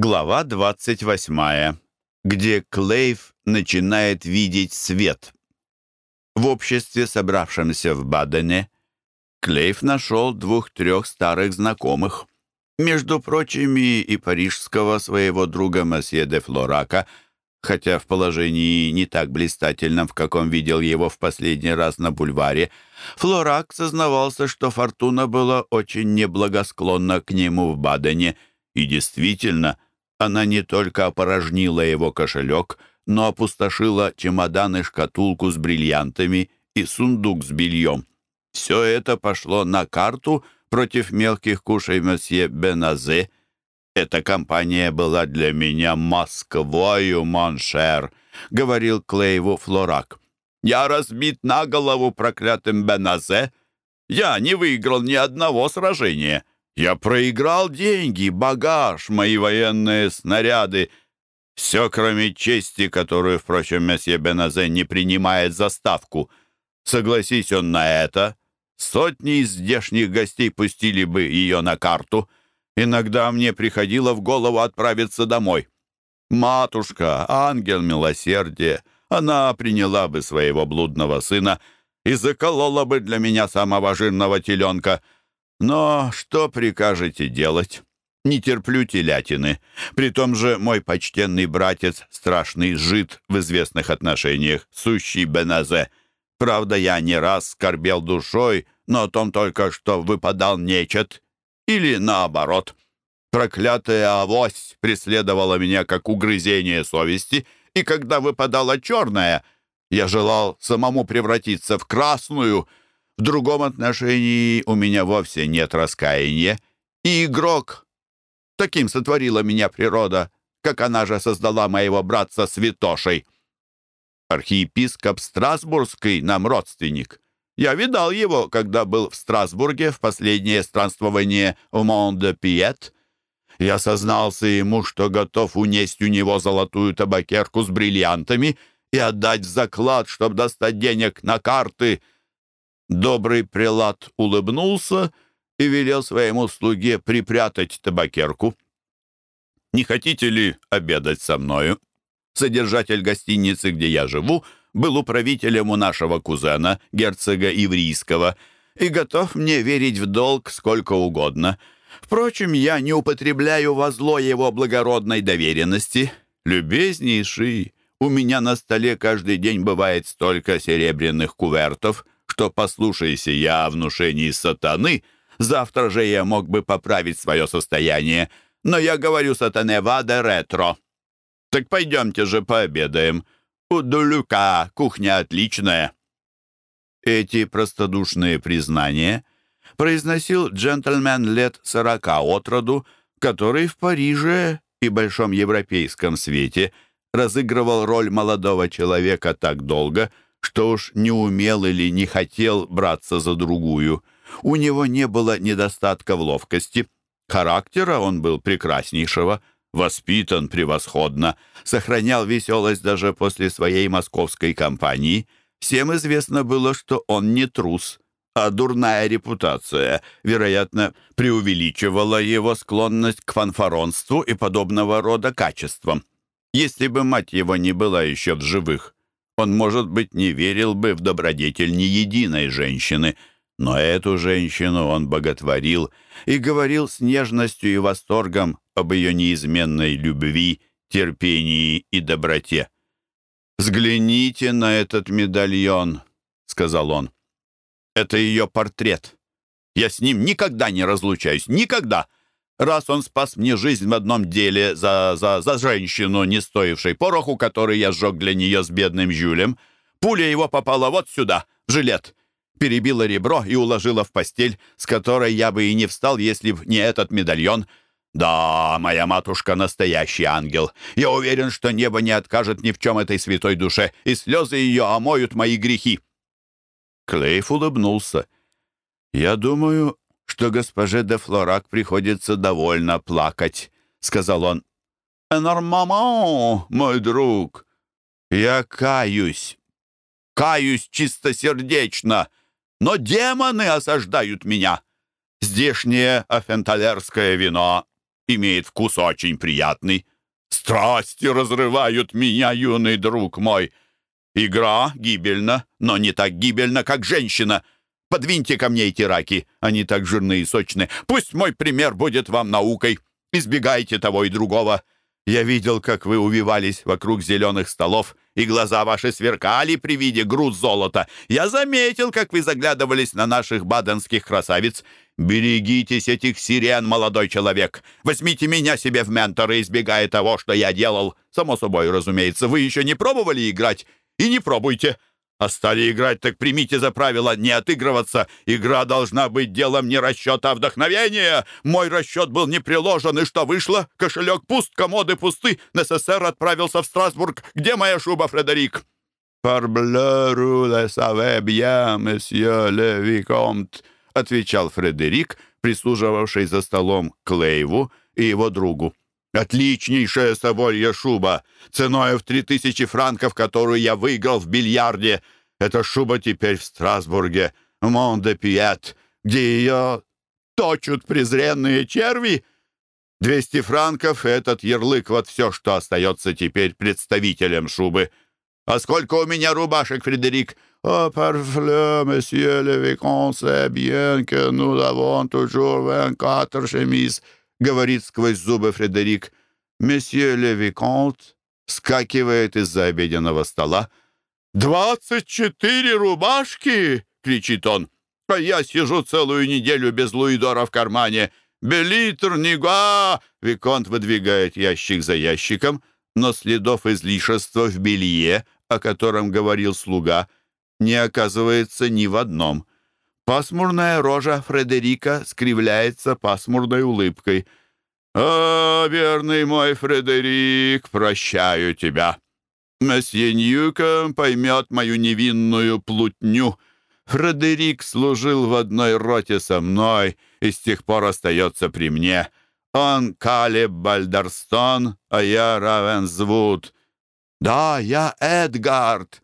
Глава 28, где Клейв начинает видеть свет. В обществе, собравшемся в Бадене, Клейв нашел двух-трех старых знакомых. Между прочими и парижского своего друга Месье де Флорака, хотя в положении не так блистательном, в каком видел его в последний раз на бульваре, Флорак сознавался, что фортуна была очень неблагосклонна к нему в Бадене, и действительно – она не только опорожнила его кошелек, но опустошила чемодан и шкатулку с бриллиантами и сундук с бельем. Все это пошло на карту против мелких кушей месье Беназе. «Эта компания была для меня Москвою, моншер», — говорил Клейву Флорак. «Я разбит на голову проклятым Беназе. Я не выиграл ни одного сражения. Я проиграл деньги, багаж, мои военные снаряды. Все, кроме чести, которую, впрочем, месье Беназе не принимает за ставку. Согласись он на это, сотни из здешних гостей пустили бы ее на карту. Иногда мне приходило в голову отправиться домой. Матушка, ангел милосердия, она приняла бы своего блудного сына и заколола бы для меня самого жирного теленка — но что прикажете делать? Не терплю телятины. При том же мой почтенный братец, страшный жид в известных отношениях, сущий Беназе. Правда, я не раз скорбел душой, но о том только, что выпадал нечет. Или наоборот. Проклятая авось преследовала меня как угрызение совести, и когда выпадала черная, я желал самому превратиться в красную — в другом отношении у меня вовсе нет раскаяния. И игрок. Таким сотворила меня природа, как она же создала моего братца Святошей. Архиепископ Страсбургский нам родственник. Я видал его, когда был в Страсбурге в последнее странствование в Мон-де-Пиет. Я сознался ему, что готов унесть у него золотую табакерку с бриллиантами и отдать заклад, чтобы достать денег на карты — Добрый прелат улыбнулся и велел своему слуге припрятать табакерку. «Не хотите ли обедать со мною?» Содержатель гостиницы, где я живу, был управителем у нашего кузена, герцога Иврийского, и готов мне верить в долг сколько угодно. Впрочем, я не употребляю во зло его благородной доверенности. Любезнейший, у меня на столе каждый день бывает столько серебряных кувертов — что, послушайся я о внушении сатаны, завтра же я мог бы поправить свое состояние. Но я говорю сатане ваде ретро. Так пойдемте же пообедаем. У Дулюка кухня отличная». Эти простодушные признания произносил джентльмен лет сорока от роду, который в Париже и большом европейском свете разыгрывал роль молодого человека так долго, что уж не умел или не хотел браться за другую. У него не было недостатка в ловкости. Характера он был прекраснейшего, воспитан превосходно, сохранял веселость даже после своей московской кампании. Всем известно было, что он не трус, а дурная репутация, вероятно, преувеличивала его склонность к фанфаронству и подобного рода качествам. Если бы мать его не была еще в живых, он, может быть, не верил бы в добродетель ни единой женщины, но эту женщину он боготворил и говорил с нежностью и восторгом об ее неизменной любви, терпении и доброте. «Взгляните на этот медальон», — сказал он. «Это ее портрет. Я с ним никогда не разлучаюсь, никогда!» Раз он спас мне жизнь в одном деле за, за, за женщину, не стоившей пороху, который я сжег для нее с бедным Жюлем. Пуля его попала вот сюда, в жилет. Перебила ребро и уложила в постель, с которой я бы и не встал, если б не этот медальон. Да, моя матушка настоящий ангел. Я уверен, что небо не откажет ни в чем этой святой душе, и слезы ее омоют мои грехи. Клейф улыбнулся. «Я думаю, что госпоже де Флорак приходится довольно плакать», — сказал он. «Нормамон, мой друг, я каюсь, каюсь чистосердечно, но демоны осаждают меня. Здешнее афенталерское вино имеет вкус очень приятный. Страсти разрывают меня, юный друг мой. Игра гибельна, но не так гибельна, как женщина. Подвиньте ко мне эти раки, они так жирные и сочные. Пусть мой пример будет вам наукой. Избегайте того и другого. Я видел, как вы увивались вокруг зеленых столов, и глаза ваши сверкали при виде груз золота. Я заметил, как вы заглядывались на наших баденских красавиц. Берегитесь этих сирен, молодой человек. Возьмите меня себе в менторы, избегая того, что я делал. Само собой, разумеется, вы еще не пробовали играть? И не пробуйте. А стали играть, так примите за правило не отыгрываться. Игра должна быть делом не расчета, а вдохновения. Мой расчет был не приложен, и что вышло? Кошелек пуст, комоды пусты. НССР отправился в Страсбург. Где моя шуба, Фредерик? «Парблеру ле саве бья, месье ле викомт», — отвечал Фредерик, прислуживавший за столом Клейву и его другу. Отличнейшая соболья шуба, ценой в три тысячи франков, которую я выиграл в бильярде. Эта шуба теперь в Страсбурге, в Мон-де-Пиет, где ее точут презренные черви. Двести франков — этот ярлык, вот все, что остается теперь представителем шубы. А сколько у меня рубашек, Фредерик? «О, парфле, месье le vicomte, c'est bien que nous avons toujours vingt-quatre chemises», — говорит сквозь зубы Фредерик. «Месье Ле Виконт» скакивает из-за обеденного стола. «Двадцать четыре рубашки!» — кричит он. «А я сижу целую неделю без луидора в кармане. Белитр, нига!» Виконт выдвигает ящик за ящиком, но следов излишества в белье, о котором говорил слуга, не оказывается ни в одном. Пасмурная рожа Фредерика скривляется пасмурной улыбкой. «О, верный мой Фредерик, прощаю тебя. Месье Ньюком поймет мою невинную плутню. Фредерик служил в одной роте со мной и с тех пор остается при мне. Он Калеб Бальдерстон, а я Равензвуд. Да, я Эдгард».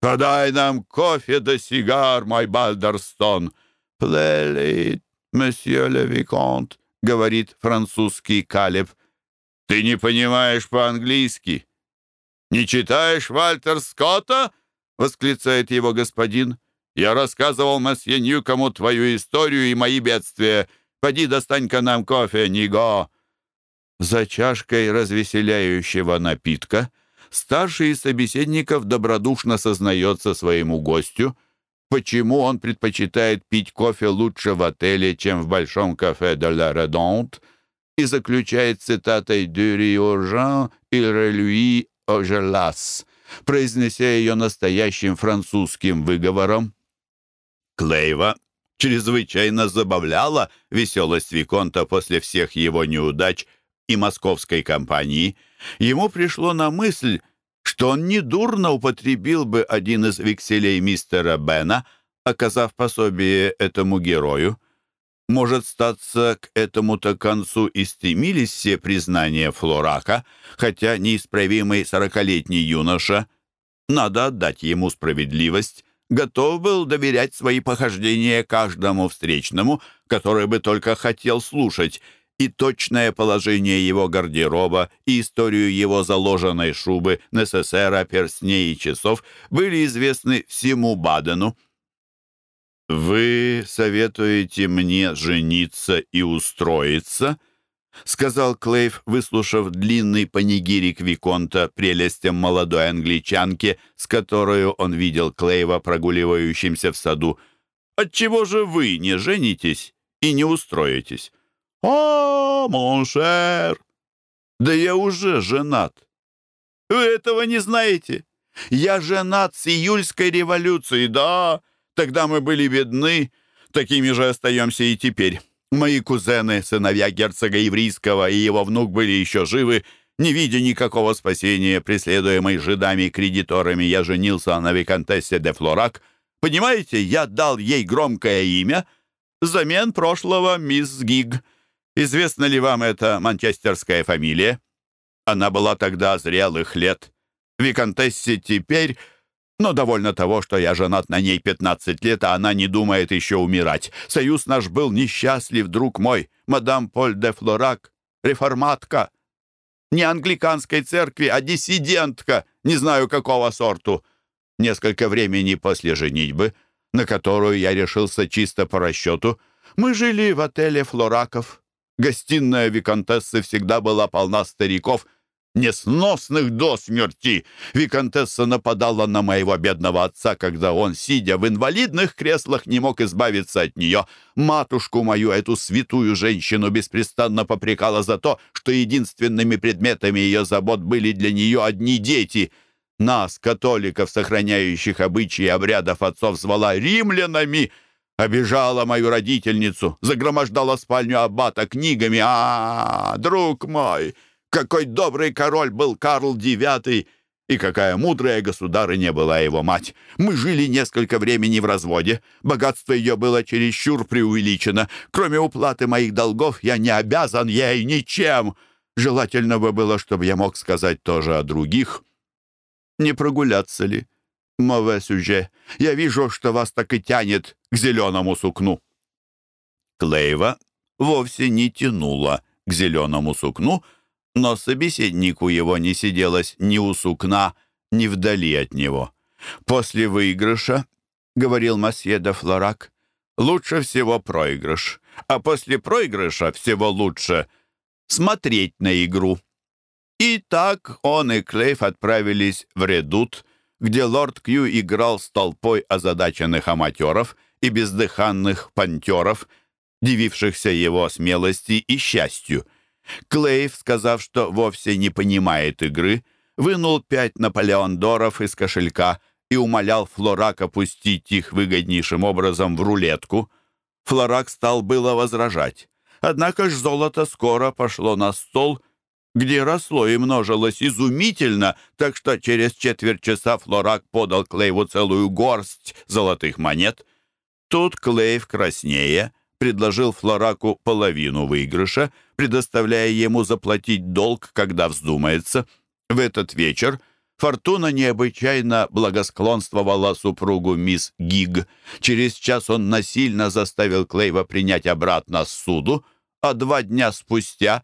Подай нам кофе да сигар, мой Бальдерстон. Плелит, месье ле виконт, говорит французский Калеб. Ты не понимаешь по-английски. Не читаешь Вальтер Скотта? восклицает его господин. Я рассказывал месье Ньюкому твою историю и мои бедствия. Поди достань-ка нам кофе, Ниго. За чашкой развеселяющего напитка — старший из собеседников добродушно сознается своему гостю, почему он предпочитает пить кофе лучше в отеле, чем в большом кафе де ла Редонт, и заключает цитатой «Дюри Уржан и Релюи Ожелас», произнеся ее настоящим французским выговором. Клейва чрезвычайно забавляла веселость Виконта после всех его неудач и московской компании, ему пришло на мысль, что он недурно употребил бы один из векселей мистера Бена, оказав пособие этому герою. Может, статься к этому-то концу и стремились все признания Флорака, хотя неисправимый сорокалетний юноша, надо отдать ему справедливость, готов был доверять свои похождения каждому встречному, который бы только хотел слушать, и точное положение его гардероба, и историю его заложенной шубы, НССР, перстней и часов были известны всему Бадену. «Вы советуете мне жениться и устроиться?» — сказал Клейв, выслушав длинный панигирик Виконта прелестям молодой англичанки, с которой он видел Клейва, прогуливающимся в саду. «Отчего же вы не женитесь и не устроитесь?» «О, моншер! Да я уже женат. Вы этого не знаете? Я женат с июльской революцией, да. Тогда мы были бедны, такими же остаемся и теперь. Мои кузены, сыновья герцога Еврейского и его внук были еще живы, не видя никакого спасения, преследуемой жидами и кредиторами, я женился на виконтессе де Флорак. Понимаете, я дал ей громкое имя взамен прошлого мисс Гиг. Известна ли вам эта манчестерская фамилия? Она была тогда зрелых лет. Виконтессе теперь... Но довольно того, что я женат на ней 15 лет, а она не думает еще умирать. Союз наш был несчастлив, друг мой. Мадам Поль де Флорак реформатка. Не англиканской церкви, а диссидентка, не знаю какого сорту. Несколько времени после женитьбы, на которую я решился чисто по расчету, мы жили в отеле «Флораков». Гостиная виконтессы всегда была полна стариков, несносных до смерти. Викантесса нападала на моего бедного отца, когда он, сидя в инвалидных креслах, не мог избавиться от нее. Матушку мою, эту святую женщину, беспрестанно попрекала за то, что единственными предметами ее забот были для нее одни дети. Нас, католиков, сохраняющих обычаи обрядов отцов, звала римлянами — Обижала мою родительницу, загромождала спальню аббата книгами. А, -а, а, друг мой, какой добрый король был Карл IX, и какая мудрая государыня была его мать. Мы жили несколько времени в разводе. Богатство ее было чересчур преувеличено. Кроме уплаты моих долгов, я не обязан ей ничем. Желательно бы было, чтобы я мог сказать тоже о других. Не прогуляться ли? Мове сюже. Я вижу, что вас так и тянет к зеленому сукну. Клейва вовсе не тянула к зеленому сукну, но собеседнику его не сиделось ни у сукна, ни вдали от него. «После выигрыша, — говорил Масье де Флорак, — лучше всего проигрыш, а после проигрыша всего лучше смотреть на игру». И так он и Клейф отправились в редут, где лорд Кью играл с толпой озадаченных аматеров и бездыханных пантеров, дивившихся его смелости и счастью — Клейв, сказав, что вовсе не понимает игры, вынул пять наполеондоров из кошелька и умолял Флорак опустить их выгоднейшим образом в рулетку. Флорак стал было возражать. Однако ж золото скоро пошло на стол, где росло и множилось изумительно, так что через четверть часа Флорак подал Клейву целую горсть золотых монет. Тут Клейв краснее предложил Флораку половину выигрыша, предоставляя ему заплатить долг, когда вздумается. В этот вечер Фортуна необычайно благосклонствовала супругу мисс Гиг. Через час он насильно заставил Клейва принять обратно суду, а два дня спустя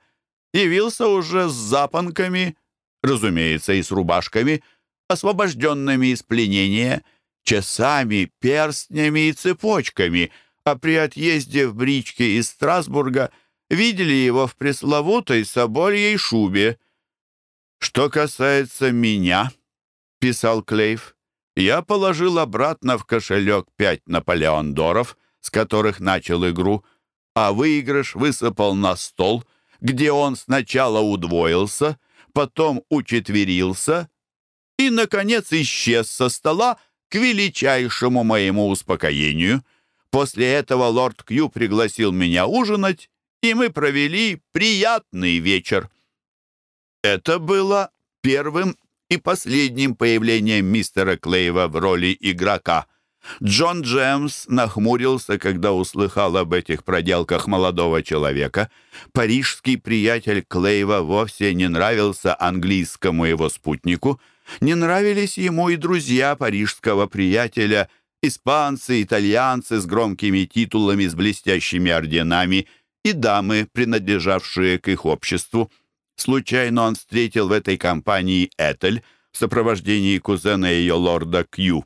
явился уже с запонками, разумеется, и с рубашками, освобожденными из пленения, часами, перстнями и цепочками — а при отъезде в бричке из Страсбурга видели его в пресловутой собольей шубе. «Что касается меня», — писал Клейв, — «я положил обратно в кошелек пять наполеондоров, с которых начал игру, а выигрыш высыпал на стол, где он сначала удвоился, потом учетверился и, наконец, исчез со стола к величайшему моему успокоению». После этого лорд Кью пригласил меня ужинать, и мы провели приятный вечер. Это было первым и последним появлением мистера Клейва в роли игрока. Джон Джемс нахмурился, когда услыхал об этих проделках молодого человека. Парижский приятель Клейва вовсе не нравился английскому его спутнику. Не нравились ему и друзья парижского приятеля – испанцы, итальянцы с громкими титулами, с блестящими орденами и дамы, принадлежавшие к их обществу. Случайно он встретил в этой компании Этель в сопровождении кузена ее лорда Кью.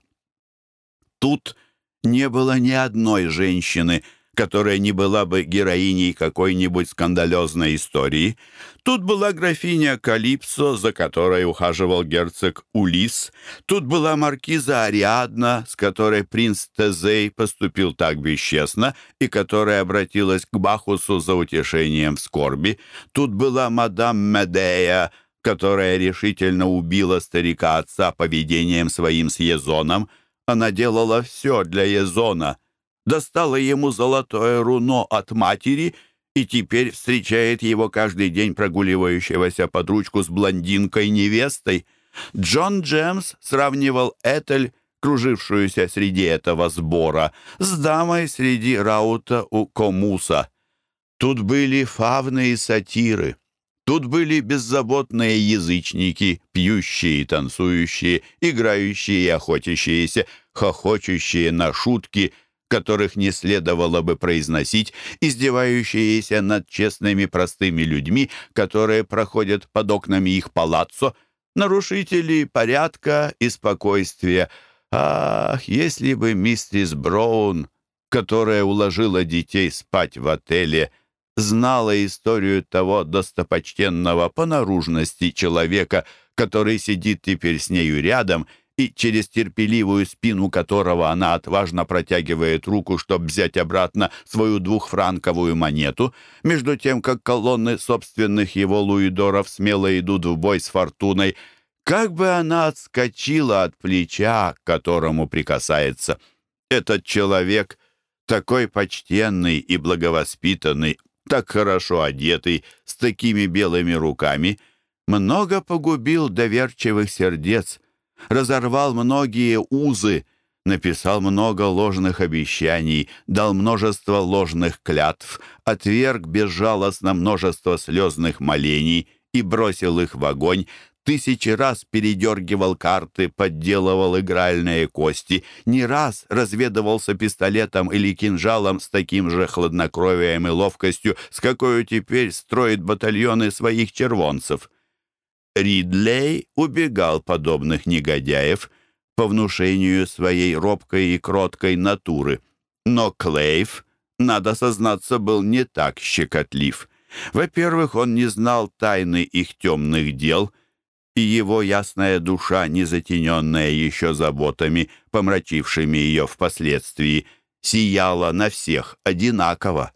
Тут не было ни одной женщины — которая не была бы героиней какой-нибудь скандалезной истории. Тут была графиня Калипсо, за которой ухаживал герцог Улис. Тут была маркиза Ариадна, с которой принц Тезей поступил так бесчестно и которая обратилась к Бахусу за утешением в скорби. Тут была мадам Медея, которая решительно убила старика отца поведением своим с Езоном. Она делала все для Езона — достала ему золотое руно от матери и теперь встречает его каждый день прогуливающегося под ручку с блондинкой-невестой. Джон Джемс сравнивал Этель, кружившуюся среди этого сбора, с дамой среди раута у Комуса. Тут были фавны и сатиры. Тут были беззаботные язычники, пьющие и танцующие, играющие и охотящиеся, хохочущие на шутки — которых не следовало бы произносить, издевающиеся над честными простыми людьми, которые проходят под окнами их палаццо, нарушители порядка и спокойствия. Ах, если бы миссис Браун, которая уложила детей спать в отеле, знала историю того достопочтенного по наружности человека, который сидит теперь с нею рядом и через терпеливую спину которого она отважно протягивает руку, чтобы взять обратно свою двухфранковую монету, между тем, как колонны собственных его луидоров смело идут в бой с фортуной, как бы она отскочила от плеча, к которому прикасается. Этот человек, такой почтенный и благовоспитанный, так хорошо одетый, с такими белыми руками, много погубил доверчивых сердец — разорвал многие узы, написал много ложных обещаний, дал множество ложных клятв, отверг безжалостно множество слезных молений и бросил их в огонь, тысячи раз передергивал карты, подделывал игральные кости, не раз разведывался пистолетом или кинжалом с таким же хладнокровием и ловкостью, с какой теперь строит батальоны своих червонцев. Ридлей убегал подобных негодяев по внушению своей робкой и кроткой натуры. Но Клейв, надо сознаться, был не так щекотлив. Во-первых, он не знал тайны их темных дел, и его ясная душа, не затененная еще заботами, помрачившими ее впоследствии, сияла на всех одинаково.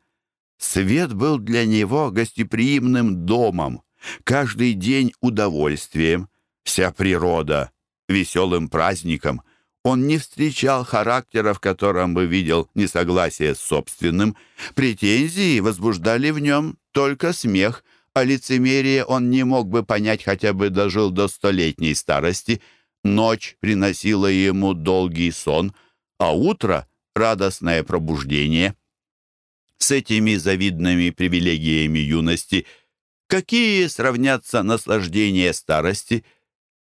Свет был для него гостеприимным домом, Каждый день удовольствием, вся природа веселым праздником. Он не встречал характера, в котором бы видел несогласие с собственным. Претензии возбуждали в нем только смех, а лицемерие он не мог бы понять, хотя бы дожил до столетней старости. Ночь приносила ему долгий сон, а утро — радостное пробуждение. С этими завидными привилегиями юности — Какие сравнятся наслаждения старости?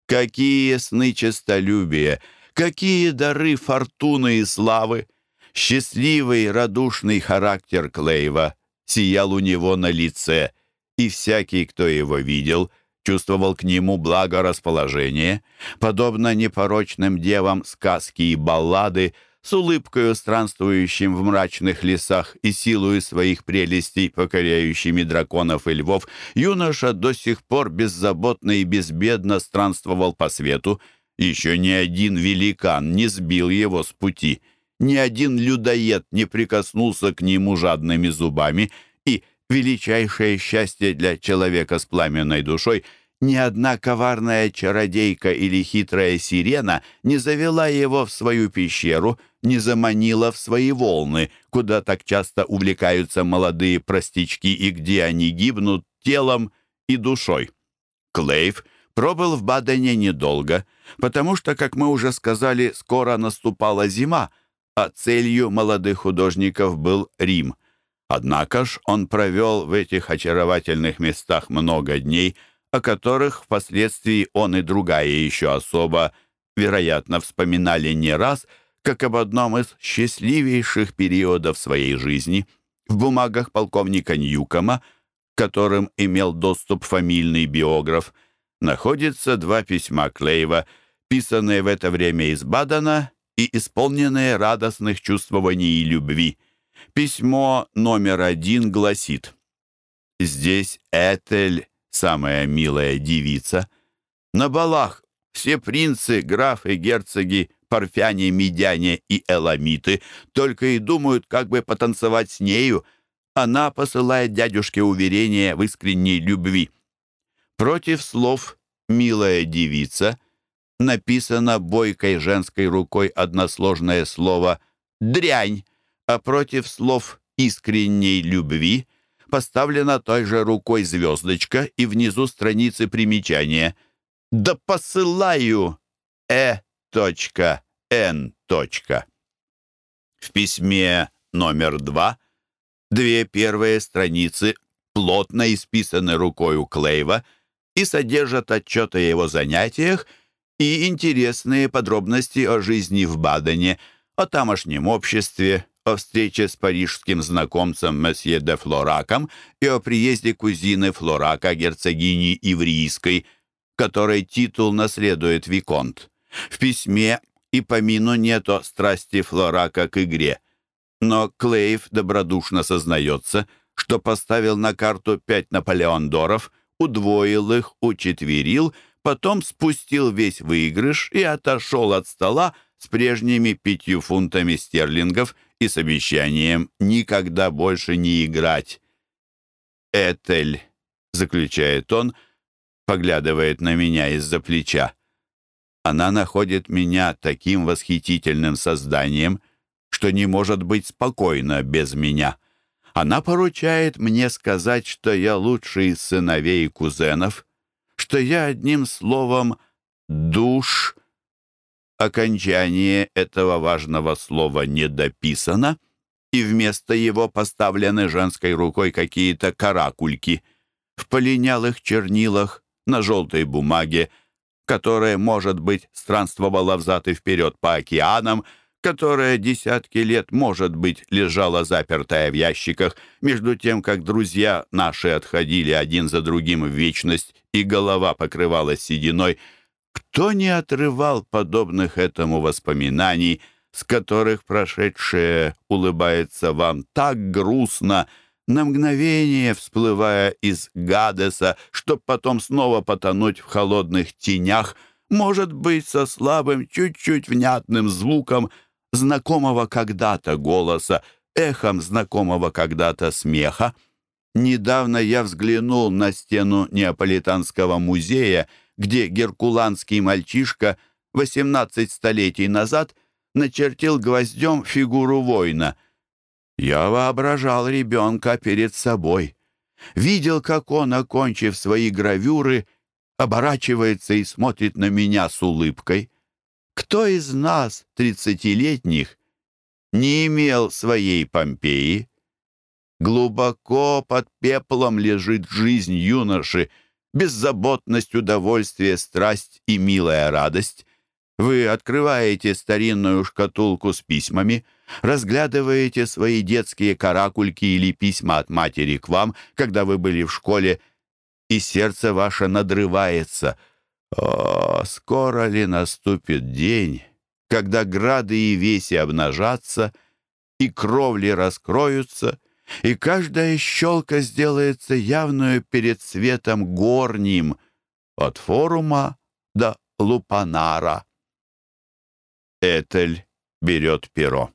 Какие сны честолюбия? Какие дары фортуны и славы? Счастливый, радушный характер Клейва сиял у него на лице, и всякий, кто его видел, чувствовал к нему благорасположение. Подобно непорочным девам сказки и баллады — с улыбкою странствующим в мрачных лесах и силою своих прелестей, покоряющими драконов и львов, юноша до сих пор беззаботно и безбедно странствовал по свету. Еще ни один великан не сбил его с пути, ни один людоед не прикоснулся к нему жадными зубами, величайшее счастье для человека с пламенной душой — ни одна коварная чародейка или хитрая сирена не завела его в свою пещеру, не заманила в свои волны, куда так часто увлекаются молодые простички и где они гибнут телом и душой. Клейв пробыл в Бадене недолго, потому что, как мы уже сказали, скоро наступала зима, а целью молодых художников был Рим. Однако ж он провел в этих очаровательных местах много дней, о которых впоследствии он и другая еще особо, вероятно, вспоминали не раз, как об одном из счастливейших периодов своей жизни. В бумагах полковника Ньюкома, которым имел доступ фамильный биограф, находятся два письма Клейва, писанные в это время из Бадена и исполненные радостных чувствований и любви. Письмо номер один гласит «Здесь Этель самая милая девица. На балах все принцы, графы, герцоги, парфяне, медяне и эламиты только и думают, как бы потанцевать с нею. Она посылает дядюшке уверение в искренней любви. Против слов «милая девица» написано бойкой женской рукой односложное слово «дрянь», а против слов «искренней любви» поставлена той же рукой звездочка и внизу страницы примечания. «Да посылаю! Э. В письме номер два две первые страницы плотно исписаны рукой Клейва и содержат отчет о его занятиях и интересные подробности о жизни в Бадене, о тамошнем обществе, о встрече с парижским знакомцем месье де Флораком и о приезде кузины Флорака, герцогини Иврийской, которой титул наследует Виконт. В письме и помину нет о страсти Флорака к игре. Но Клейв добродушно сознается, что поставил на карту пять Наполеондоров, удвоил их, учетверил, потом спустил весь выигрыш и отошел от стола с прежними пятью фунтами стерлингов и с обещанием никогда больше не играть. «Этель», — заключает он, поглядывает на меня из-за плеча. Она находит меня таким восхитительным созданием, что не может быть спокойна без меня. Она поручает мне сказать, что я лучший из сыновей и кузенов, что я одним словом «душ». Окончание этого важного слова не дописано, и вместо его поставлены женской рукой какие-то каракульки в полинялых чернилах на желтой бумаге, которая, может быть, странствовала взад и вперед по океанам, которая десятки лет, может быть, лежала запертая в ящиках, между тем, как друзья наши отходили один за другим в вечность, и голова покрывалась сединой, кто не отрывал подобных этому воспоминаний, с которых прошедшее улыбается вам так грустно, на мгновение всплывая из Гадеса, чтоб потом снова потонуть в холодных тенях, может быть, со слабым, чуть-чуть внятным звуком знакомого когда-то голоса, эхом знакомого когда-то смеха. Недавно я взглянул на стену Неаполитанского музея, где геркуланский мальчишка 18 столетий назад начертил гвоздем фигуру воина — я воображал ребенка перед собой. Видел, как он, окончив свои гравюры, оборачивается и смотрит на меня с улыбкой. Кто из нас, тридцатилетних, не имел своей Помпеи? Глубоко под пеплом лежит жизнь юноши, беззаботность, удовольствие, страсть и милая радость. Вы открываете старинную шкатулку с письмами, разглядываете свои детские каракульки или письма от матери к вам, когда вы были в школе, и сердце ваше надрывается. О, скоро ли наступит день, когда грады и веси обнажатся, и кровли раскроются, и каждая щелка сделается явную перед светом горним от форума до лупанара. Этель берет перо.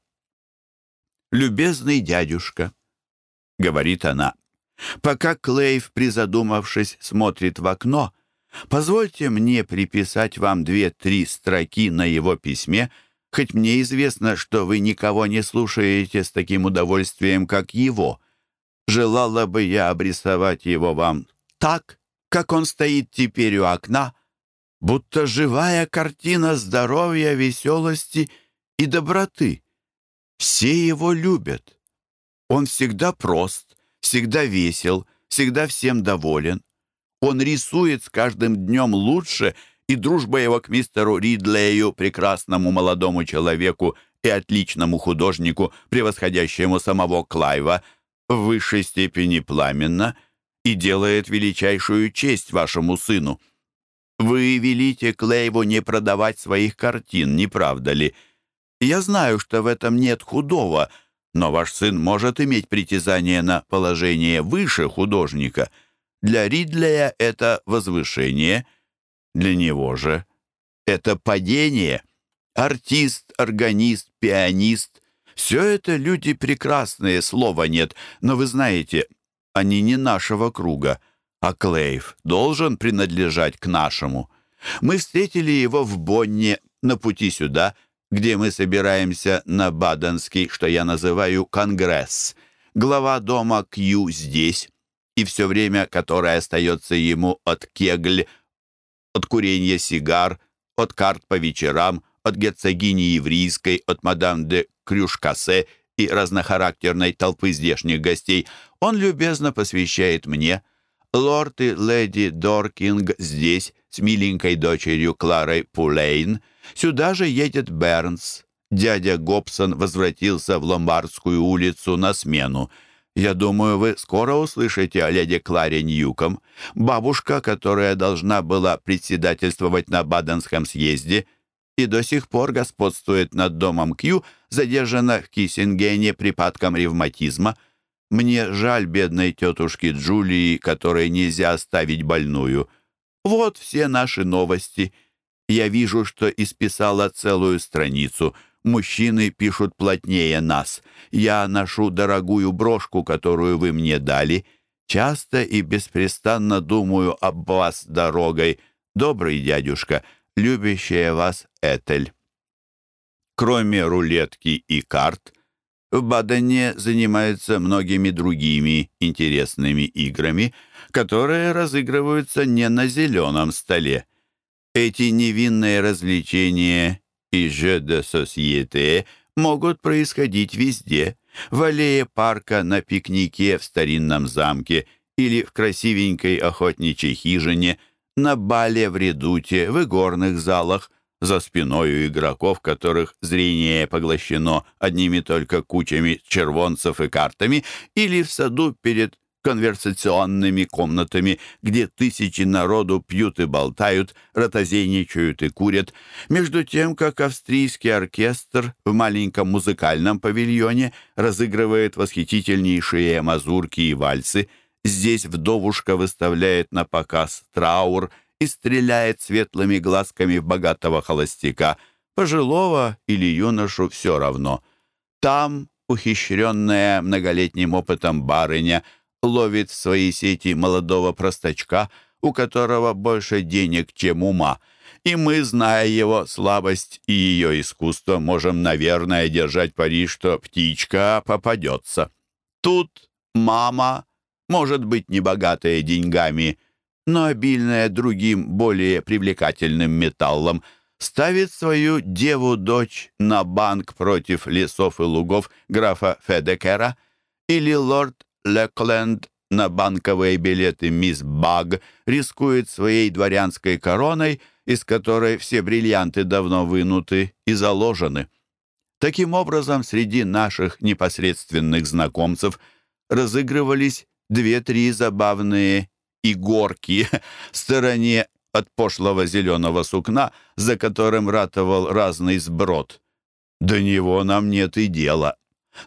«Любезный дядюшка», — говорит она, — «пока Клейв, призадумавшись, смотрит в окно, позвольте мне приписать вам две-три строки на его письме, хоть мне известно, что вы никого не слушаете с таким удовольствием, как его. Желала бы я обрисовать его вам так, как он стоит теперь у окна, будто живая картина здоровья, веселости и доброты. Все его любят. Он всегда прост, всегда весел, всегда всем доволен. Он рисует с каждым днем лучше, и дружба его к мистеру Ридлею, прекрасному молодому человеку и отличному художнику, превосходящему самого Клайва, в высшей степени пламенна и делает величайшую честь вашему сыну. Вы велите Клейву не продавать своих картин, не правда ли? Я знаю, что в этом нет худого, но ваш сын может иметь притязание на положение выше художника. Для Ридлея это возвышение, для него же это падение. Артист, органист, пианист — все это люди прекрасные, слова нет, но вы знаете, они не нашего круга а Клейв должен принадлежать к нашему. Мы встретили его в Бонне на пути сюда, где мы собираемся на Баденский, что я называю Конгресс. Глава дома Кью здесь, и все время, которое остается ему от кегль, от курения сигар, от карт по вечерам, от герцогини еврейской, от мадам де Крюшкасе и разнохарактерной толпы здешних гостей, он любезно посвящает мне – Лорд и леди Доркинг здесь с миленькой дочерью Кларой Пулейн. Сюда же едет Бернс. Дядя Гобсон возвратился в Ломбардскую улицу на смену. Я думаю, вы скоро услышите о леди Кларе Ньюком. Бабушка, которая должна была председательствовать на Баденском съезде и до сих пор господствует над домом Кью, задержана в Киссингене припадком ревматизма. Мне жаль бедной тетушки Джулии, которой нельзя оставить больную. Вот все наши новости. Я вижу, что исписала целую страницу — Мужчины пишут плотнее нас. Я ношу дорогую брошку, которую вы мне дали. Часто и беспрестанно думаю об вас дорогой. Добрый дядюшка, любящая вас Этель. Кроме рулетки и карт, в Бадене занимаются многими другими интересными играми, которые разыгрываются не на зеленом столе. Эти невинные развлечения и «jeux de société» могут происходить везде, в аллее парка, на пикнике в старинном замке или в красивенькой охотничьей хижине, на бале в редуте, в игорных залах, за спиной у игроков, которых зрение поглощено одними только кучами червонцев и картами, или в саду перед конверсационными комнатами, где тысячи народу пьют и болтают, ротозейничают и курят, между тем, как австрийский оркестр в маленьком музыкальном павильоне разыгрывает восхитительнейшие мазурки и вальсы, здесь вдовушка выставляет на показ траур и стреляет светлыми глазками в богатого холостяка, пожилого или юношу все равно. Там ухищренная многолетним опытом барыня – ловит в свои сети молодого простачка, у которого больше денег, чем ума, и мы, зная его слабость и ее искусство, можем, наверное, держать пари, что птичка попадется. Тут мама, может быть, не богатая деньгами, но обильная другим, более привлекательным металлом, ставит свою деву-дочь на банк против лесов и лугов графа Федекера, или лорд Лекленд на банковые билеты мисс Баг рискует своей дворянской короной, из которой все бриллианты давно вынуты и заложены. Таким образом, среди наших непосредственных знакомцев разыгрывались две-три забавные игорки в стороне от пошлого зеленого сукна, за которым ратовал разный сброд. До него нам нет и дела.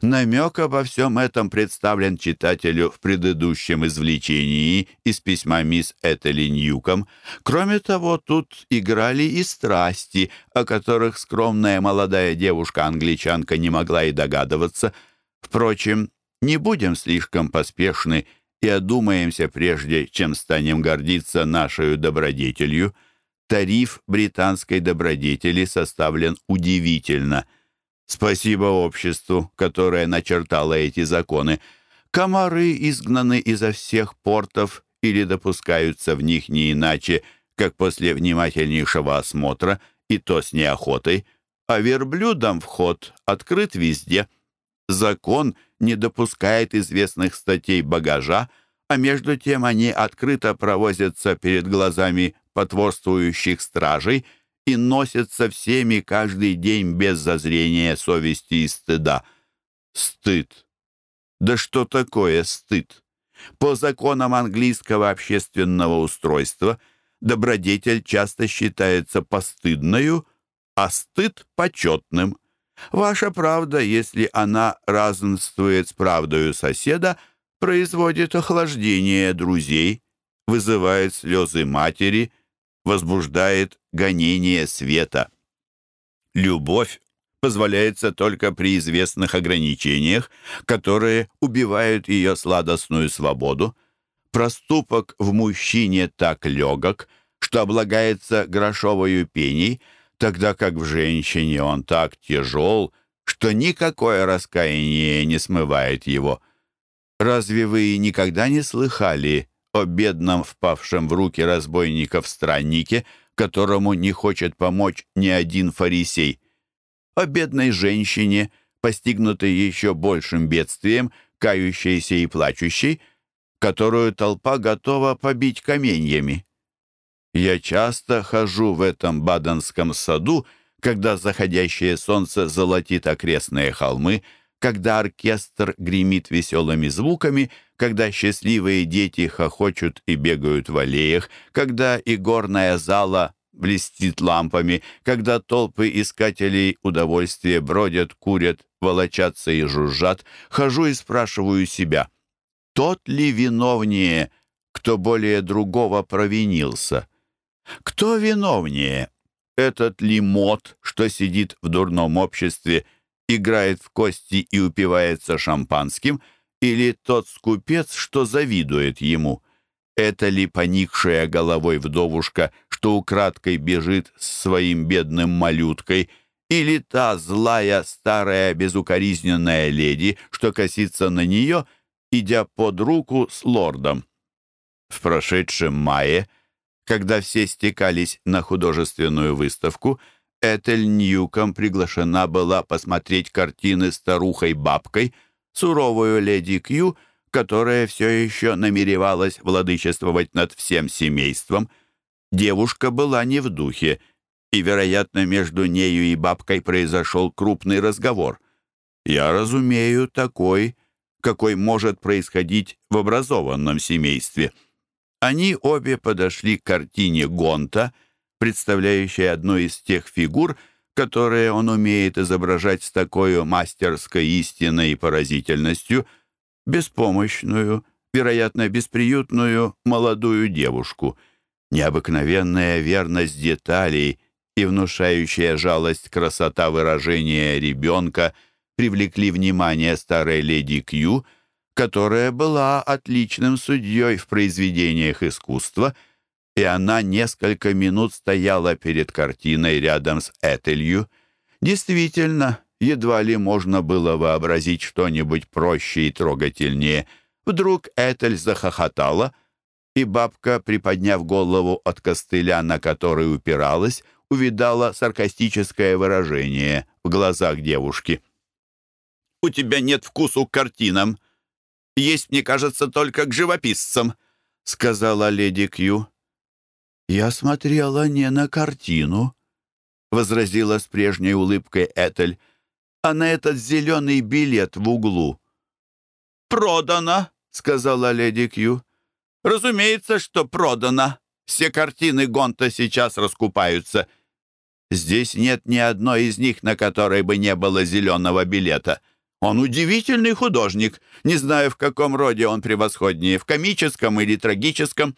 Намек обо всем этом представлен читателю в предыдущем извлечении из письма мисс Этели Ньюком. Кроме того, тут играли и страсти, о которых скромная молодая девушка-англичанка не могла и догадываться. Впрочем, не будем слишком поспешны и одумаемся прежде, чем станем гордиться нашей добродетелью. Тариф британской добродетели составлен удивительно – Спасибо обществу, которое начертало эти законы. Комары изгнаны изо всех портов или допускаются в них не иначе, как после внимательнейшего осмотра, и то с неохотой, а верблюдам вход открыт везде. Закон не допускает известных статей багажа, а между тем они открыто провозятся перед глазами потворствующих стражей – и носятся всеми каждый день без зазрения совести и стыда. Стыд. Да что такое стыд? По законам английского общественного устройства добродетель часто считается постыдною, а стыд — почетным. Ваша правда, если она разнствует с правдою соседа, производит охлаждение друзей, вызывает слезы матери — возбуждает гонение света. Любовь позволяется только при известных ограничениях, которые убивают ее сладостную свободу. Проступок в мужчине так легок, что облагается грошовою пеней, тогда как в женщине он так тяжел, что никакое раскаяние не смывает его. Разве вы никогда не слыхали о бедном, впавшем в руки разбойников страннике, которому не хочет помочь ни один фарисей, о бедной женщине, постигнутой еще большим бедствием, кающейся и плачущей, которую толпа готова побить каменьями. Я часто хожу в этом баденском саду, когда заходящее солнце золотит окрестные холмы, когда оркестр гремит веселыми звуками, когда счастливые дети хохочут и бегают в аллеях, когда игорная зала блестит лампами, когда толпы искателей удовольствия бродят, курят, волочатся и жужжат, хожу и спрашиваю себя, тот ли виновнее, кто более другого провинился? Кто виновнее? Этот ли мод, что сидит в дурном обществе, играет в кости и упивается шампанским, или тот скупец, что завидует ему? Это ли поникшая головой вдовушка, что украдкой бежит с своим бедным малюткой, или та злая старая безукоризненная леди, что косится на нее, идя под руку с лордом? В прошедшем мае, когда все стекались на художественную выставку, Этель Ньюком приглашена была посмотреть картины старухой-бабкой, суровую леди Кью, которая все еще намеревалась владычествовать над всем семейством. Девушка была не в духе, и, вероятно, между нею и бабкой произошел крупный разговор. Я разумею такой, какой может происходить в образованном семействе — они обе подошли к картине Гонта, представляющей одну из тех фигур, которые он умеет изображать с такой мастерской истиной и поразительностью, беспомощную, вероятно, бесприютную молодую девушку. Необыкновенная верность деталей и внушающая жалость красота выражения ребенка привлекли внимание старой леди Кью — которая была отличным судьей в произведениях искусства, и она несколько минут стояла перед картиной рядом с Этелью. Действительно, едва ли можно было вообразить что-нибудь проще и трогательнее. Вдруг Этель захохотала, и бабка, приподняв голову от костыля, на который упиралась, увидала саркастическое выражение в глазах девушки. «У тебя нет вкусу к картинам», есть, мне кажется, только к живописцам», — сказала леди Кью. «Я смотрела не на картину», — возразила с прежней улыбкой Этель, «а на этот зеленый билет в углу». «Продано», — сказала леди Кью. «Разумеется, что продано. Все картины Гонта сейчас раскупаются. Здесь нет ни одной из них, на которой бы не было зеленого билета». Он удивительный художник. Не знаю, в каком роде он превосходнее, в комическом или трагическом».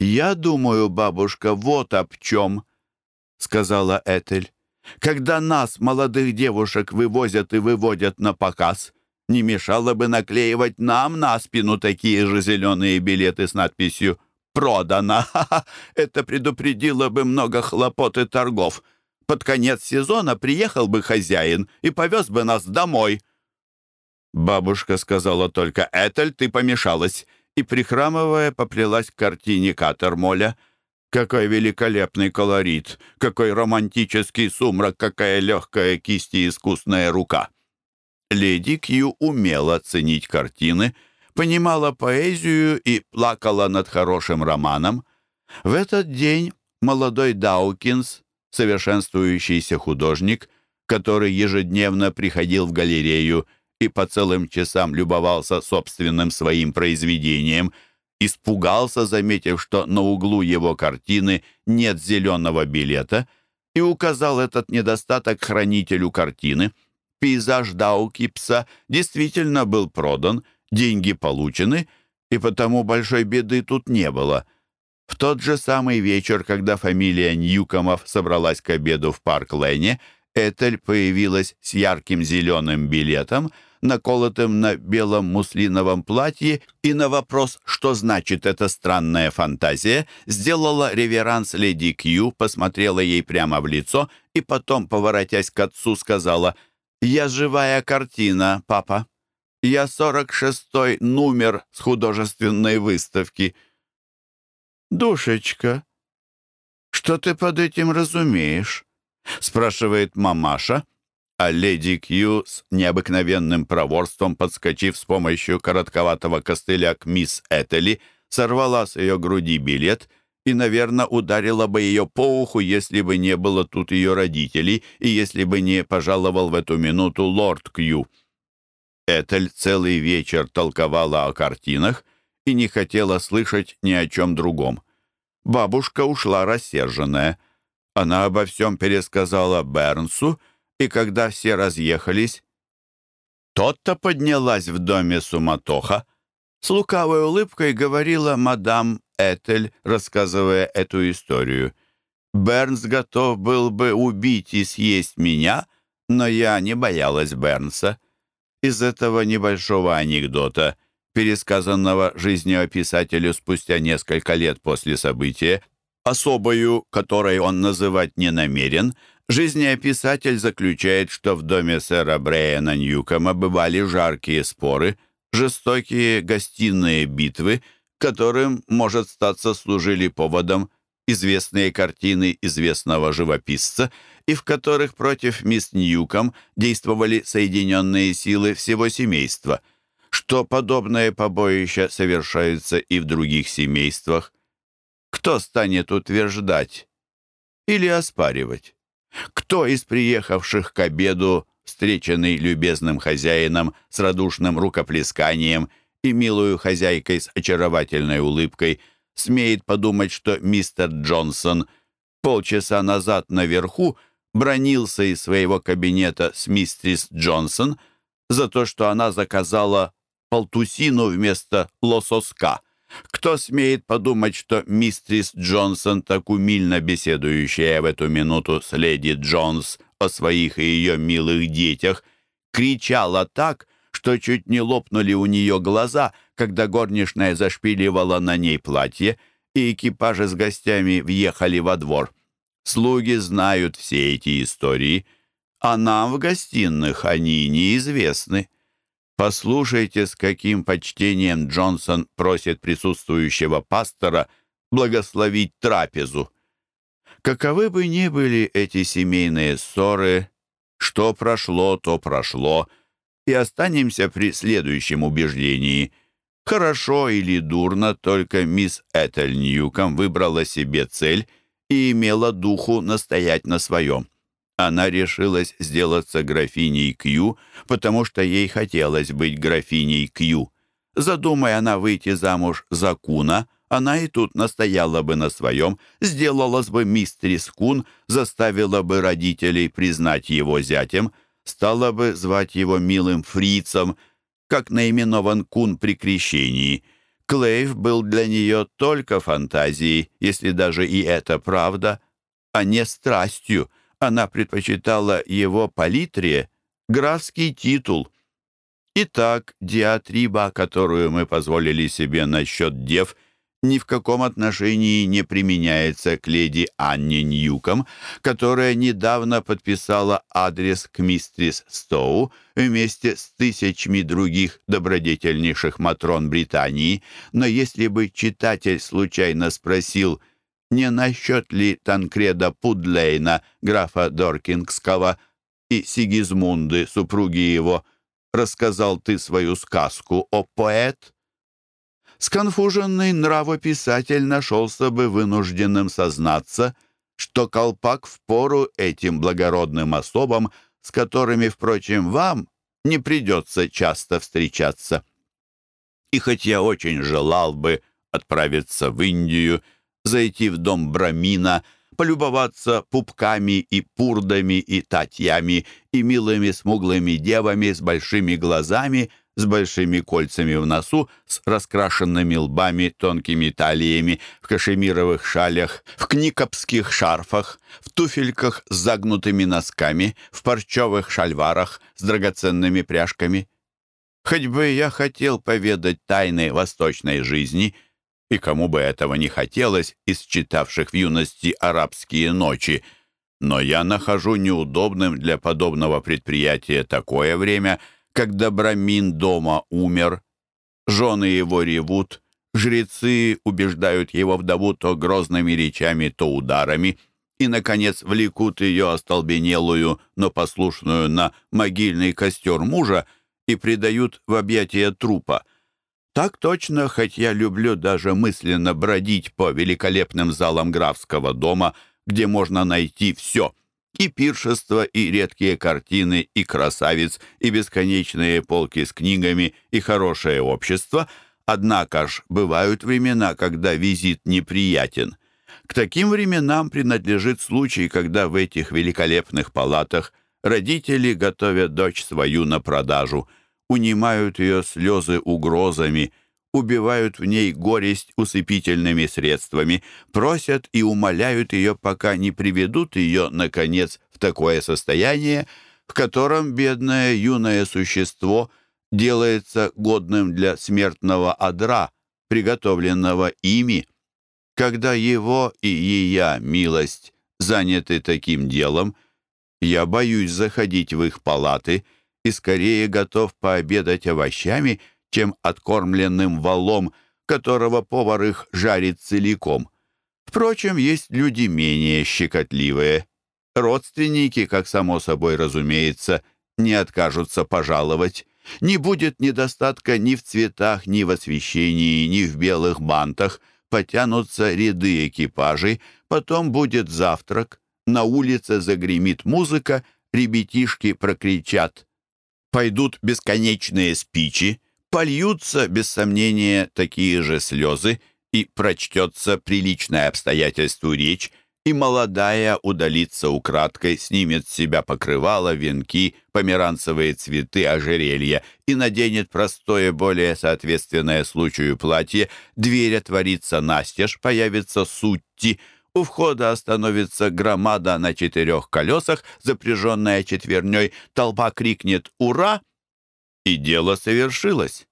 «Я думаю, бабушка, вот об чем», — сказала Этель. «Когда нас, молодых девушек, вывозят и выводят на показ, не мешало бы наклеивать нам на спину такие же зеленые билеты с надписью «Продано». Это предупредило бы много хлопот и торгов под конец сезона приехал бы хозяин и повез бы нас домой». Бабушка сказала только «Этель, ты помешалась», и, прихрамывая, поплелась к картине Катермоля. Какой великолепный колорит, какой романтический сумрак, какая легкая кисть и искусная рука. Леди Кью умела ценить картины, понимала поэзию и плакала над хорошим романом. В этот день молодой Даукинс совершенствующийся художник, который ежедневно приходил в галерею и по целым часам любовался собственным своим произведением, испугался, заметив, что на углу его картины нет зеленого билета, и указал этот недостаток хранителю картины. Пейзаж Даукипса действительно был продан, деньги получены, и потому большой беды тут не было — в тот же самый вечер, когда фамилия Ньюкомов собралась к обеду в Парк-Лене, Этель появилась с ярким зеленым билетом, наколотым на белом муслиновом платье, и на вопрос, что значит эта странная фантазия, сделала реверанс леди Кью, посмотрела ей прямо в лицо и потом, поворотясь к отцу, сказала «Я живая картина, папа. Я сорок шестой номер с художественной выставки». «Душечка, что ты под этим разумеешь?» — спрашивает мамаша, а леди Кью с необыкновенным проворством, подскочив с помощью коротковатого костыля к мисс Этели, сорвала с ее груди билет и, наверное, ударила бы ее по уху, если бы не было тут ее родителей и если бы не пожаловал в эту минуту лорд Кью. Этель целый вечер толковала о картинах и не хотела слышать ни о чем другом. Бабушка ушла рассерженная. Она обо всем пересказала Бернсу, и когда все разъехались, тот-то поднялась в доме суматоха. С лукавой улыбкой говорила мадам Этель, рассказывая эту историю. «Бернс готов был бы убить и съесть меня, но я не боялась Бернса». Из этого небольшого анекдота, пересказанного жизнеописателю спустя несколько лет после события, особою, которой он называть не намерен, жизнеописатель заключает, что в доме сэра Брэйена Ньюкома бывали жаркие споры, жестокие гостиные битвы, которым, может статься, служили поводом известные картины известного живописца, и в которых против мисс Ньюком действовали соединенные силы всего семейства, что подобное побоище совершается и в других семействах. Кто станет утверждать или оспаривать? Кто из приехавших к обеду, встреченный любезным хозяином с радушным рукоплесканием и милую хозяйкой с очаровательной улыбкой, смеет подумать, что мистер Джонсон полчаса назад наверху бронился из своего кабинета с мистерис Джонсон за то, что она заказала полтусину вместо лососка. Кто смеет подумать, что мистерис Джонсон, так умильно беседующая в эту минуту с леди Джонс о своих и ее милых детях, кричала так, что чуть не лопнули у нее глаза, когда горничная зашпиливала на ней платье, и экипажи с гостями въехали во двор. Слуги знают все эти истории, а нам в гостиных они неизвестны. Послушайте, с каким почтением Джонсон просит присутствующего пастора благословить трапезу. Каковы бы ни были эти семейные ссоры, что прошло, то прошло — и останемся при следующем убеждении. Хорошо или дурно, только мисс Этель Ньюком выбрала себе цель и имела духу настоять на своем. Она решилась сделаться графиней Кью, потому что ей хотелось быть графиней Кью. Задумая она выйти замуж за Куна, она и тут настояла бы на своем, сделалась бы мистерис Кун, заставила бы родителей признать его зятем — стала бы звать его милым фрицем, как наименован кун при крещении. Клейв был для нее только фантазией, если даже и это правда, а не страстью. Она предпочитала его палитре, графский титул. Итак, диатриба, которую мы позволили себе насчет дев – ни в каком отношении не применяется к леди Анне Ньюком, которая недавно подписала адрес к мистрис Стоу вместе с тысячами других добродетельнейших матрон Британии, но если бы читатель случайно спросил, не насчет ли Танкреда Пудлейна, графа Доркингского, и Сигизмунды, супруги его, рассказал ты свою сказку о поэт, сконфуженный нравописатель нашелся бы вынужденным сознаться, что колпак впору этим благородным особам, с которыми, впрочем, вам не придется часто встречаться. И хоть я очень желал бы отправиться в Индию, зайти в дом Брамина, полюбоваться пупками и пурдами и татьями и милыми смуглыми девами с большими глазами, с большими кольцами в носу, с раскрашенными лбами, тонкими талиями, в кашемировых шалях, в кникопских шарфах, в туфельках с загнутыми носками, в парчевых шальварах с драгоценными пряжками. Хоть бы я хотел поведать тайны восточной жизни, и кому бы этого не хотелось из читавших в юности арабские ночи, но я нахожу неудобным для подобного предприятия такое время — когда Брамин дома умер, жены его ревут, жрецы убеждают его вдову то грозными речами, то ударами, и, наконец, влекут ее остолбенелую, но послушную на могильный костер мужа и предают в объятия трупа. Так точно, хоть я люблю даже мысленно бродить по великолепным залам графского дома, где можно найти все — и пиршества, и редкие картины, и красавиц, и бесконечные полки с книгами, и хорошее общество. Однако ж бывают времена, когда визит неприятен. К таким временам принадлежит случай, когда в этих великолепных палатах родители готовят дочь свою на продажу, унимают ее слезы угрозами, убивают в ней горесть усыпительными средствами, просят и умоляют ее, пока не приведут ее, наконец, в такое состояние, в котором бедное юное существо делается годным для смертного одра, приготовленного ими. Когда его и ее милость заняты таким делом, я боюсь заходить в их палаты и скорее готов пообедать овощами, чем откормленным валом, которого повар их жарит целиком. Впрочем, есть люди менее щекотливые. Родственники, как само собой разумеется, не откажутся пожаловать. Не будет недостатка ни в цветах, ни в освещении, ни в белых бантах. Потянутся ряды экипажей, потом будет завтрак. На улице загремит музыка, ребятишки прокричат. Пойдут бесконечные спичи, польются, без сомнения, такие же слезы, и прочтется приличное обстоятельству речь, и молодая удалится украдкой, снимет с себя покрывало, венки, померанцевые цветы, ожерелья и наденет простое, более соответственное случаю платье, дверь отворится настежь, появится сутти, у входа остановится громада на четырех колесах, запряженная четверней, толпа крикнет «Ура!» и дело совершилось.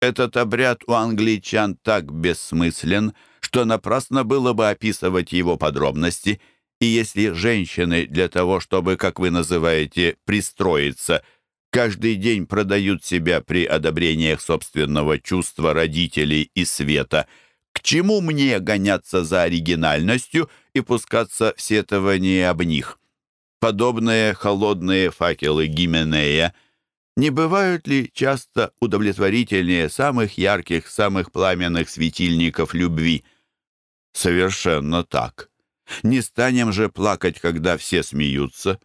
Этот обряд у англичан так бессмыслен, что напрасно было бы описывать его подробности, и если женщины для того, чтобы, как вы называете, пристроиться, каждый день продают себя при одобрениях собственного чувства родителей и света, чему мне гоняться за оригинальностью и пускаться в сетование об них? Подобные холодные факелы Гименея — не бывают ли часто удовлетворительнее самых ярких, самых пламенных светильников любви? Совершенно так. Не станем же плакать, когда все смеются.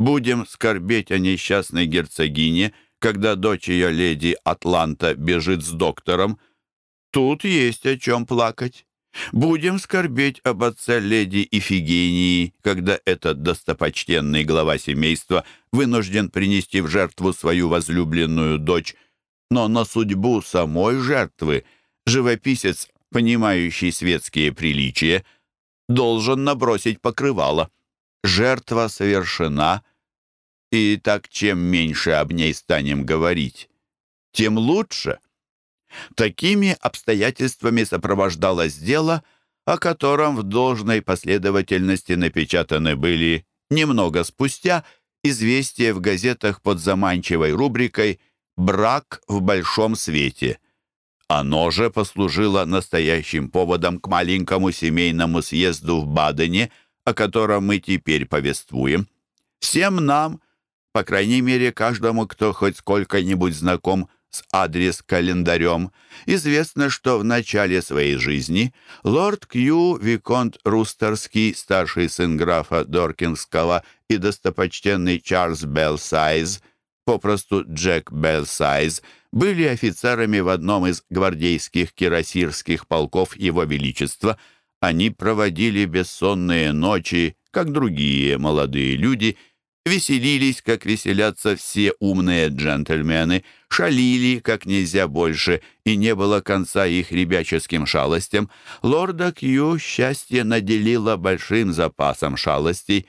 Будем скорбеть о несчастной герцогине, когда дочь ее леди Атланта бежит с доктором. Тут есть о чем плакать. Будем скорбеть об отце леди Ифигении, когда этот достопочтенный глава семейства вынужден принести в жертву свою возлюбленную дочь. Но на судьбу самой жертвы живописец, понимающий светские приличия, должен набросить покрывало. Жертва совершена, и так чем меньше об ней станем говорить, тем лучше. Такими обстоятельствами сопровождалось дело, о котором в должной последовательности напечатаны были немного спустя известия в газетах под заманчивой рубрикой «Брак в большом свете». Оно же послужило настоящим поводом к маленькому семейному съезду в Бадене, о котором мы теперь повествуем. Всем нам, по крайней мере, каждому, кто хоть сколько-нибудь знаком с адрес-календарем, известно, что в начале своей жизни лорд Кью Виконт Рустерский, старший сын графа Доркинского и достопочтенный Чарльз Белсайз, попросту Джек Белсайз, были офицерами в одном из гвардейских кирасирских полков Его Величества. Они проводили бессонные ночи, как другие молодые люди – веселились, как веселятся все умные джентльмены, шалили как нельзя больше, и не было конца их ребяческим шалостям, лорда Кью счастье наделило большим запасом шалостей,